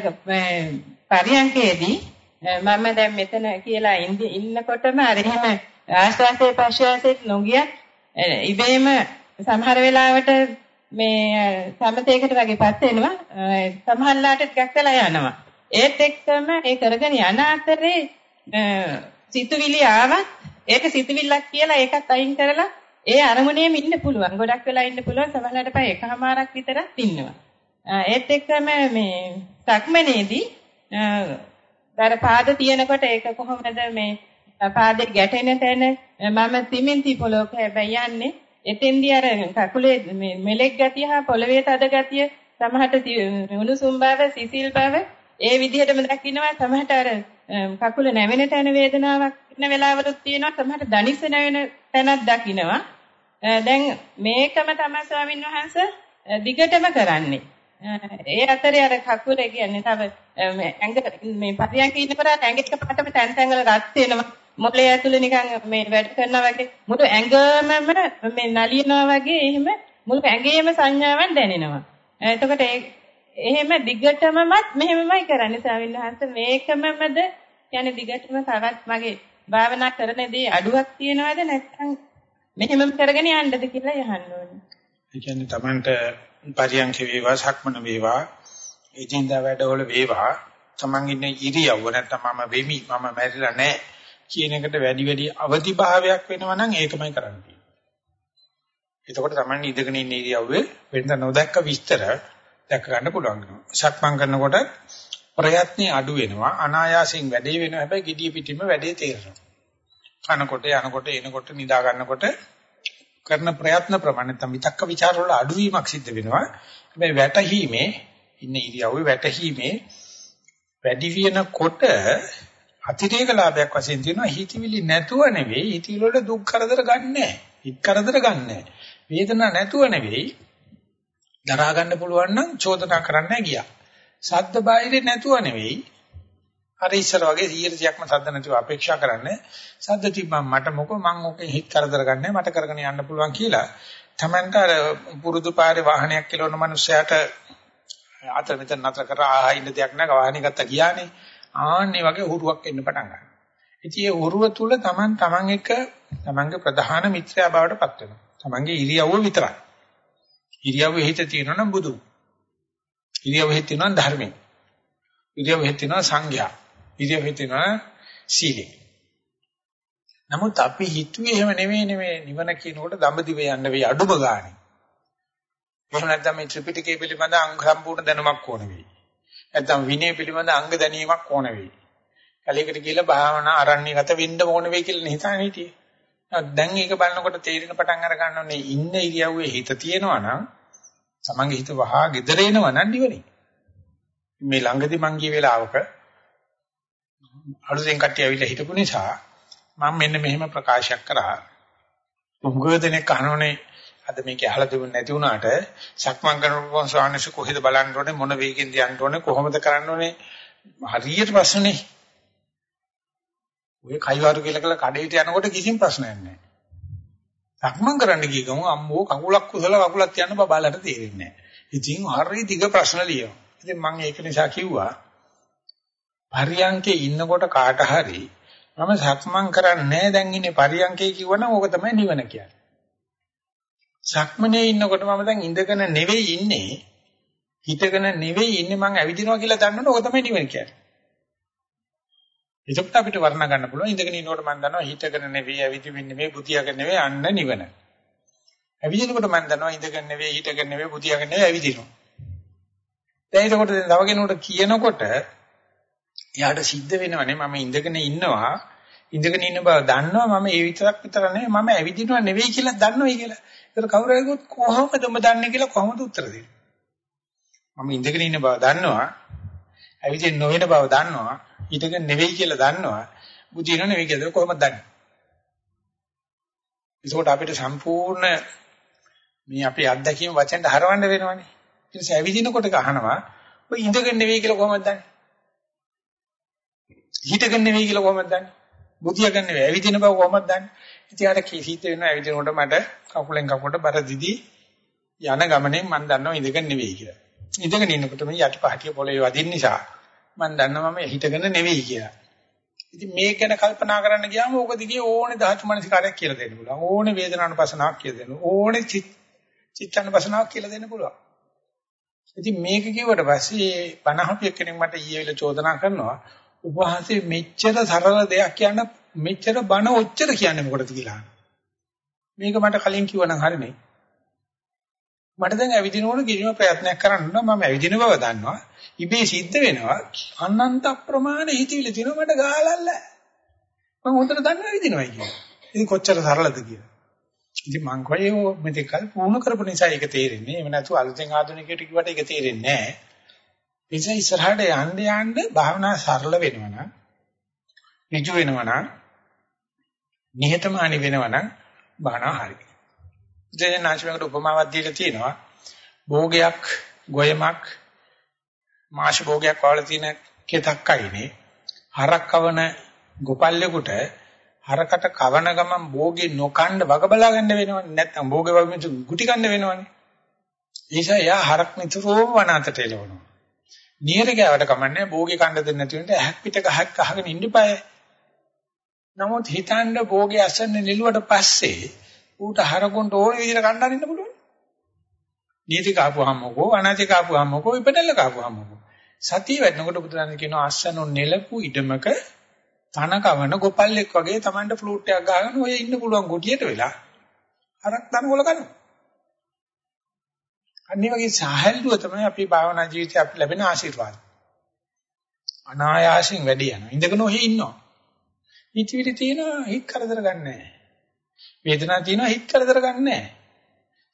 පරියන්කේදී මම දැන් මෙතන කියලා ඉන්නකොටම අර එහෙම ආශ්වාසයේ ප්‍රශ්වාසයේ නොගිය ඉබේම සමහර වෙලාවට මේ සමතේකට වගේපත් වෙනවා සමහරලාට ටිකක් වෙලා යනවා ඒත් එක්කම ඒ කරගෙන යන අතරේ සිතුවිලි ආවත් ඒක සිතුවිල්ලක් කියලා ඒකත් අයින් කරලා ඒ අරමුණේම ඉන්න පුළුවන්. ගොඩක් වෙලා ඉන්න පුළුවන්. සමහරලාට පහ එකමාරක් විතරක් ඉන්නවා. ඒත් එක්කම මේ සක්මනේදී අර පාද තියෙනකොට ඒක කොහොමද මේ පාදේ ගැටෙන තැන මම සිමෙන්ති පොලොක හැබැයි යන්නේ එතෙන්දී අර කකුලේ මේ මෙලෙක් ගතිය හා පොළවේ තද ගතිය සමහරට උණුසුම් බව සිසිල් බව ඒ විදිහටම දකින්නවා. සමහරට අර කකුල නැවෙන තැන වේදනාවක් ඉන්න වෙලාවලුත් තියෙනවා සමහරට දනිස නැවෙන තැනක් දකින්නවා දැන් මේකම තමයි ස්වාමින් වහන්සේ දිගටම කරන්නේ. ඒ අතරේ අර කකුල කියන්නේ තව ඇඟ මේ පරියන්ක ඉන්නකොට ඇඟ එක පාටම තැන් තැන් වල රත් වෙනවා. මොළේ ඇතුලේ නිකන් මේ වැඩ කරනවා වගේ මුළු ඇඟම මේ නලියනවා වගේ එහෙම මුළු ඇඟේම සංඥාවක් දැනෙනවා. එතකොට එහෙම දිගටමමත් මෙහෙමමයි කරන්නේ ස්වාමීන් වහන්සේ. මේකමමද කියන්නේ දිගටම තවත් මගේ භාවනා කරනදී අඩුවක් තියනවද නැත්නම් මෙහෙමම කරගෙන යන්නද කියලා යහන්න ඕනේ. ඒ කියන්නේ Tamanට පරියන්ක වේවා සක්මන වේවා එදින්දා වැඩවල වේවා Taman ඉන්නේ ඉරියව්ව නැත්නම් මම වෙමි මම මැරිලා නැහැ කියන එකට වැඩි වැඩි අවදි භාවයක් වෙනවා නම් ඒකමයි කරන්න තියෙන්නේ. එතකොට තමයි ඉඳගෙන ඉන්න ඉරියව්වේ වෙනද නොදැක්ක විස්තර දැක ගන්න පුළුවන් වෙනවා. සක්මන් කරනකොට ප්‍රයත්නේ අඩු වෙනවා අනායාසයෙන් වැඩේ වෙනවා. හැබැයි gediya පිටින්ම වැඩේ තේරෙනවා. කනකොට යනකොට එනකොට නිදා ගන්නකොට කරන ප්‍රයත්න ප්‍රමාණය තමයි විතක්ක ਵਿਚාර වල අඩුවීමක් සිද්ධ වෙනවා. හැබැයි වැටහීමේ ඉන්න ඉරියව්වේ වැටහීමේ වැඩි වෙනකොට අතිරේක ලාභයක් වශයෙන් තියෙනවා. හිතවිලි නැතුව නෙවෙයි හිතවිලි වල දුක් කරදර ගන්නෑ හිත කරදර ගන්නෑ වේදනාවක් නැතුව නෙවෙයි. දරා ගන්න පුළුවන් නම් චෝදනා කරන්නෑ ගියා. සද්ද බාහිර නැතුව නෙවෙයි අර ඉස්සර වගේ 100%ක්ම සද්ද නැතුව අපේක්ෂා කරන්නේ සද්ද තිබ්බම මට මොකෝ මං ඔකේ හිත කරදර ගන්නෑ මට කරගෙන යන්න පුළුවන් කියලා තමන්ට අර පුරුදු පාරේ වාහනයක් කෙලවන මනුස්සයාට අතර මෙතන නතර කරා ආහා ඉන්න දෙයක් නැහැ වාහනේ ගත්තා ගියානේ ආන්නේ වගේ උරුවක් එන්න පටන් ගන්නවා. ඉතින් ඒ උරුව තුල Taman Taman එක Tamanගේ ප්‍රධාන මිත්‍රයා බවට පත් වෙනවා. Tamanගේ ඉරියව්ව විතරයි. ඉරියව්වේ හිත තියෙනවා නම් බුදු. ඉරියව්වේ හිත තියෙනවා ධර්මයේ. ඉරියව්වේ හිත තියෙනවා සංඝයා. ඉරියව්වේ හිත තියෙනවා සීලේ. නමුත් අපි හිතුවේ එහෙම නෙමෙයි නෙමෙයි නිවන කියනකොට දඹදිව යන්න වෙයි අඩුම ගානේ. එහෙම නැත්නම් මේ ත්‍රිපිටකය පිළිබඳ අංග සම්පූර්ණ දැනුමක් ඕන වෙයි. නැත්නම් විනය පිළිබඳ අංග දැනීමක් ඕන වෙයි. කලයකට කියලා භාවනා ආරණ්‍යගත වෙන්න ඕන වෙයි කියලා හිතාන හිටියේ. දැන් ඒක බලනකොට තේරෙන පටන් අර ගන්නෝනේ ඉන්න ඉරියව්වේ හිත තියෙනවා නම් තමන්ගේ හිත වහා gedere එනවා නම් නිවනේ. මේ ළඟදී මං ගිය වෙලාවක අලුතෙන් කට්ටිය ඇවිල්ලා හිටපු නිසා මම මෙන්න මෙහෙම ප්‍රකාශයක් කරා. උංගෝදෙනෙක් අහනෝනේ අද මේක අහලා තිබුණ නැති වුණාට සක්මන් කරනකොට ස්වාමීන් කොහෙද බලන්න ඕනේ මොන වේගෙන්ද යන්න ඕනේ කොහොමද කරන්න ඕනේ හරියට ප්‍රශ්නේ. ඔය කයිවාරු කියලා කළ කඩේට යනකොට කිසිම ප්‍රශ්නයක් නැහැ. සක්මන් කරන්න ගිය ගමන් අම්මෝ කකුලක් කුසල කකුලක් තියන්න බබාලට තේරෙන්නේ නැහැ. ඉතින් හරිය දිග ප්‍රශ්න ලියනවා. ඉතින් මම ඒක නිසා කිව්වා පරියංකේ ඉන්නකොට කාට හරි මම සක්මන් කරන්නේ නැහැ දැන් ඉන්නේ පරියංකේ කිව්වනම් ඕක තමයි නිවන කියන්නේ. සක්මනේ ඉන්නකොට මම දැන් ඉඳගෙන නෙවෙයි ඉන්නේ. හිටගෙන නෙවෙයි ඉන්නේ මං ඇවිදිනවා කියලා දන්නවනේ ඕක තමයි නිවන කියන්නේ. එතකොට අපිට වර්ණ ගන්න පුළුවන් ඉඳගෙන ඉන්නකොට මම දන්නවා හිටගෙන නෙවෙයි ඇවිදින්න නෙවෙයි බුතියගෙන නෙවෙයි අන්න නිවන. ඇවිදිනකොට මම දන්නවා ඉඳගෙන නෙවෙයි හිටගෙන නෙවෙයි බුතියගෙන නෙවෙයි ඇවිදිනවා. දැන් ඒකට තව කෙනෙකුට කියනකොට එයාට සිද්ධ වෙනවනේ මම ඉඳගෙන ඉන්නවා ඉඳගෙන ඉන්න බව දන්නවා මම ඒ විතරක් විතර නෙවෙයි මම ඇවිදිනවා නෙවෙයි කියලා දන්නවයි කියලා. ඒකට කවුරු හරි කොහොමද ඔබ දන්නේ කියලා කොහොමද උත්තර දෙන්නේ? මම ඉඳගෙන ඉන්න බව දන්නවා ඇවිදින්න නොවන බව දන්නවා හිටගෙන නෙවෙයි කියලා දන්නවා බුදින නෙවෙයි කියලා කොහොමද දන්නේ? ඒකට අපිට සම්පූර්ණ මේ අපේ අත්දැකීම් වචෙන්ට හරවන්න වෙනවනේ. ඊට පස්සේ ඇවිදිනකොට අහනවා ඔය ඉඳගෙන නෙවෙයි කියලා කොහොමද දන්නේ? හිටගෙන නෙවෙයි කියලා කොහොමද දන්නේ? බුතියගෙන නෙවෙයි ඇවිදින බව කොහොමද දන්නේ? ඉතින් අර කීසිත වෙනවා ඇවිදිනකොට මට කකුලෙන් කකුලට බර දිදි යන ගමනේ මම දන්නවා ඉඳගෙන නෙවෙයි කියලා. ඉඳගෙන ඉන්නකොට මේ යටිපහටිය පොළවේ වදින නිසා මම දන්නවා මම හිටගෙන නෙවෙයි කියලා. ඉතින් මේක ගැන කල්පනා කරන්න ගියාම ඕක දිගේ ඕනේ ධාතු මනසිකාරයක් කියලා දෙන්න පුළුවන්. ඕනේ වේදනානුපසනාවක් කියලා දෙන්න. ඕනේ චිත් චිත්තනුපසනාවක් කියලා දෙන්න පුළුවන්. ඉතින් මේක කිව්වට පස්සේ 50 කෙනෙක් මට ඊයේ වෙල චෝදනා කරනවා උපහාසයේ මෙච්චර සරල දෙයක් කියන්න මෙච්චර බණ ඔච්චර කියන්නේ මොකටද කියලා. මේක මට කලින් කිව්වනම් හරිනේ. මට දැන් ඇවිදිනකොට කිසිම ප්‍රයත්නයක් කරන්න මම ඇවිදින බව දන්නවා. ඉබේ සිද්ධ වෙනවා. අනන්ත අප්‍රමාණ හිතවිලි දිනව මට ගහලල්ල. මම හොඳට දන්නවා ඇවිදිනවයි කියලා. ඉතින් කොච්චර සරලද කියලා. ඉතින් මං කොහේ මෙතෙක්ල් පුහුණු කරපු නිසා ඒක තේරෙන්නේ. එහෙම නැතු අලුතෙන් ආධුනිකයට කිව්වට ඒක තේරෙන්නේ නැහැ. ඒ නිසා ඉස්සරහට යන්න යන්න භාවනා සරල වෙනවනම් ඍජු වෙනවනම් නිහතමානී වෙනවනම් භාවනා හරියි. දැන් නැචමකට උපමාවක් දීලා තියෙනවා. භෝගයක්, ගොයමක්, මාෂ භෝගයක් වල තියෙන කෙතක් අයිනේ. හරක් කවන ගොපල්ලෙකුට හරකට කවන ගමන් භෝගේ නොකණ්ඩ වග බලා ගන්න වෙනවනේ. නැත්නම් භෝගේ වගේ ගුටි කන්න වෙනවනේ. ඒ නිසා එයා හරක් නිතරම වනාතට එලවනවා. නියර ගෑවට කමන්නේ භෝගේ කණ්ඩ දෙන්න නැති වෙනට ඇහක් පිට ගහක් අහගෙන ඉන්න බෑ. නමුත් හිතන්න භෝගේ අසන්නේ නිලුවට පස්සේ ඌට හරකොන්ට ඕන විදිහට කණ්ඩාගෙන ඉන්න පුළුවන්. නීති කාපුවාමකෝ අනාති කාපුවාමකෝ ඉපදෙල්ල කාපුවාමකෝ. සතිය වැඩනකොට බුදුරජාණන් කියනවා අස්සනෝ නෙලපු ඉඩමක තන කවන ගොපල්ලෙක් වගේ Tamanට ෆ්ලූට් එකක් ගහගෙන ඔය ඉන්න පුළුවන් ගොටියට වෙලා හරක් තනකොල කරනවා. අනිත් වගේ සාහැල්ලුව තමයි අපි භාවනා ජීවිතේ අපි ලැබෙන ආශිර්වාද. අනායාසයෙන් වැඩි යනවා. ඉඳගෙන ඔහි ඉන්නවා. හිතවිලි තියෙනවා හිත කරදර ගන්නෑ. වේදනාවක් තියෙනවා හිත කරදර ගන්නෑ.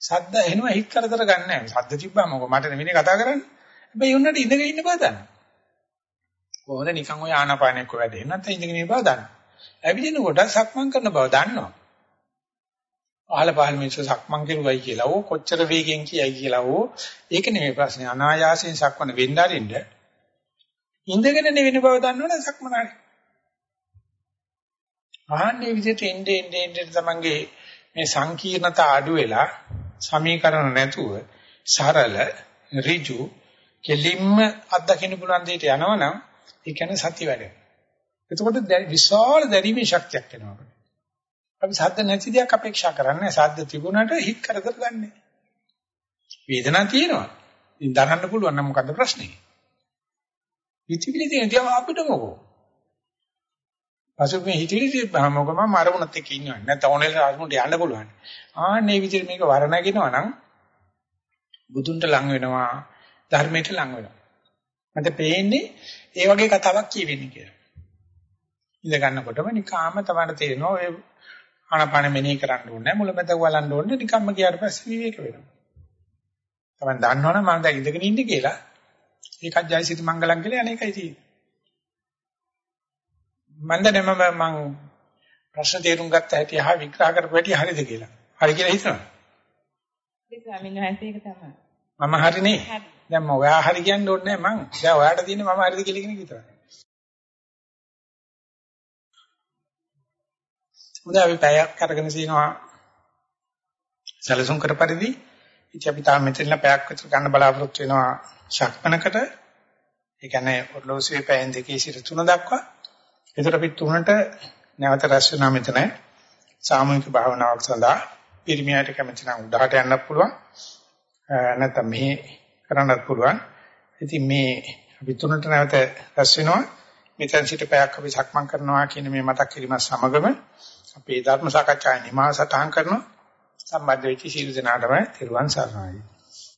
සද්ද එනවා හිත කරදර ගන්නෑ. සද්ද තිබ්බම මොකද මට නෙවෙයි කතා කරන්නේ. හැබැයි උන්නට ඉඳගෙන ඉන්න බව දන්න. කොහොමද නිකන් ඔය ආනාපානයක් වැඩේ නැත්නම් ඉඳගෙන ඉන්න බව දන්න. ඇවිදින කොට සක්මන් කරන බව දන්නවා. අහල පහල මිනිස්සු සක්මන් කරුවයි කියලා ඕ කොච්චර වේගෙන් කියයි කියලා ඕ ඒක නෙමෙයි ප්‍රශ්නේ අනායාසයෙන් සක්මන වෙන්න අරින්න ඉඳගෙන නෙවෙන බව දන්නවනේ සක්මන හරි ආන්නේ විදිහට එන්නේ එන්නේ එන්නේ තමන්ගේ මේ සංකීර්ණතා අඩු වෙලා සමීකරණ නැතුව සරල ඍජු කෙලින්ම අත්දකින්න පුළුවන් දෙයට යනවනම් ඒ කියන්නේ සත්‍ය වැඩ. එතකොට විශාල දැරීමේ ශක්තියක් එනවා අපිට. අපි සද්ද නැති දෙයක් අපේක්ෂා කරන්නේ සද්ද තිබුණාට හිත කරදර ගන්නෑ. වේදනාවක් තියෙනවා. ඉතින් දරන්න පුළුවන් නම් මොකද්ද ප්‍රශ්නේ? හිතවිලි තියෙන තියම අපිට මොකෝ? පසු මේ හිතවිලි තිබ්බම මොකම මරුණත් එක්ක ඉන්නවනේ. නැත්නම් ඕනෙල ආත්මට යන්න පුළුවන්. ආන්නේ විදිහට මේක වරණගෙනවා නම් බුදුන්ට ලං වෙනවා, ධර්මයට ලං වෙනවා. මට පේන්නේ ඒ වගේ කතාවක් කියවෙන්නේ කියලා. ඉඳ ගන්නකොටම නිකාම තමයි තේරෙනවා ඔය ආනපාන මෙනෙහි කරන්න ඕනේ මුලමෙත වලන්න ඕනේ නිකම්ම ගියාට පස්සේ විවේක වෙනවා. තමයි දන්නවනම් මම දැන් ඉඳගෙන ඉන්නේ කියලා ඒකත් ජයසිත මංගලම් කියලා අනේකයි තියෙන්නේ. මම දැන් මම ප්‍රශ්න තේරුම් ගත්ත හැටි අහ විග්‍රහ කරපු හැටි හරිද කියලා. හරි කියලා හිතනවා. ඒ ස්වාමීන් වහන්සේ ඒක තමයි. මම හරිනේ. දැන් මම ඔයා හරි කියන්න ඕනේ නැහැ මං. දැන් ඔයාට තියෙන්නේ මම හරිද කියලා කියන එක විතරයි. හොඳයි අපි පැයක් අරගෙන සිනවා සැලසුම් කර පරිදි ඉතින් අපි තාම මෙතන පැයක් විතර ගන්න බලාපොරොත්තු වෙනවා ශක්මනකට ඒ කියන්නේ ඔර්ලෝසුවේ පැයෙන් දෙකේ සිට තුන දක්වා ඒතර අපි තුනට නැවත රැස් වෙනා මෙතන සාමූහික භාවනාවක් සඳහා පිරිමියාට කැමති නම් උඩහට යන්නත් පුළුවන්. නැත්නම් මෙහෙ කරන්නත් පුළුවන්. ඉතින් මේ අපි තුනට නැවත රැස් වෙනවා. මෙතෙන් සිට පැයක් අපි සක්මන් කරනවා කියන මේ මතක් කිරීම සමගම අපේ ධර්ම සාකච්ඡාවේ නිමාව සටහන් කරනවා. සම්බන්ධ වෙච්ච සීල දනාටම තෙරුවන් සරණයි.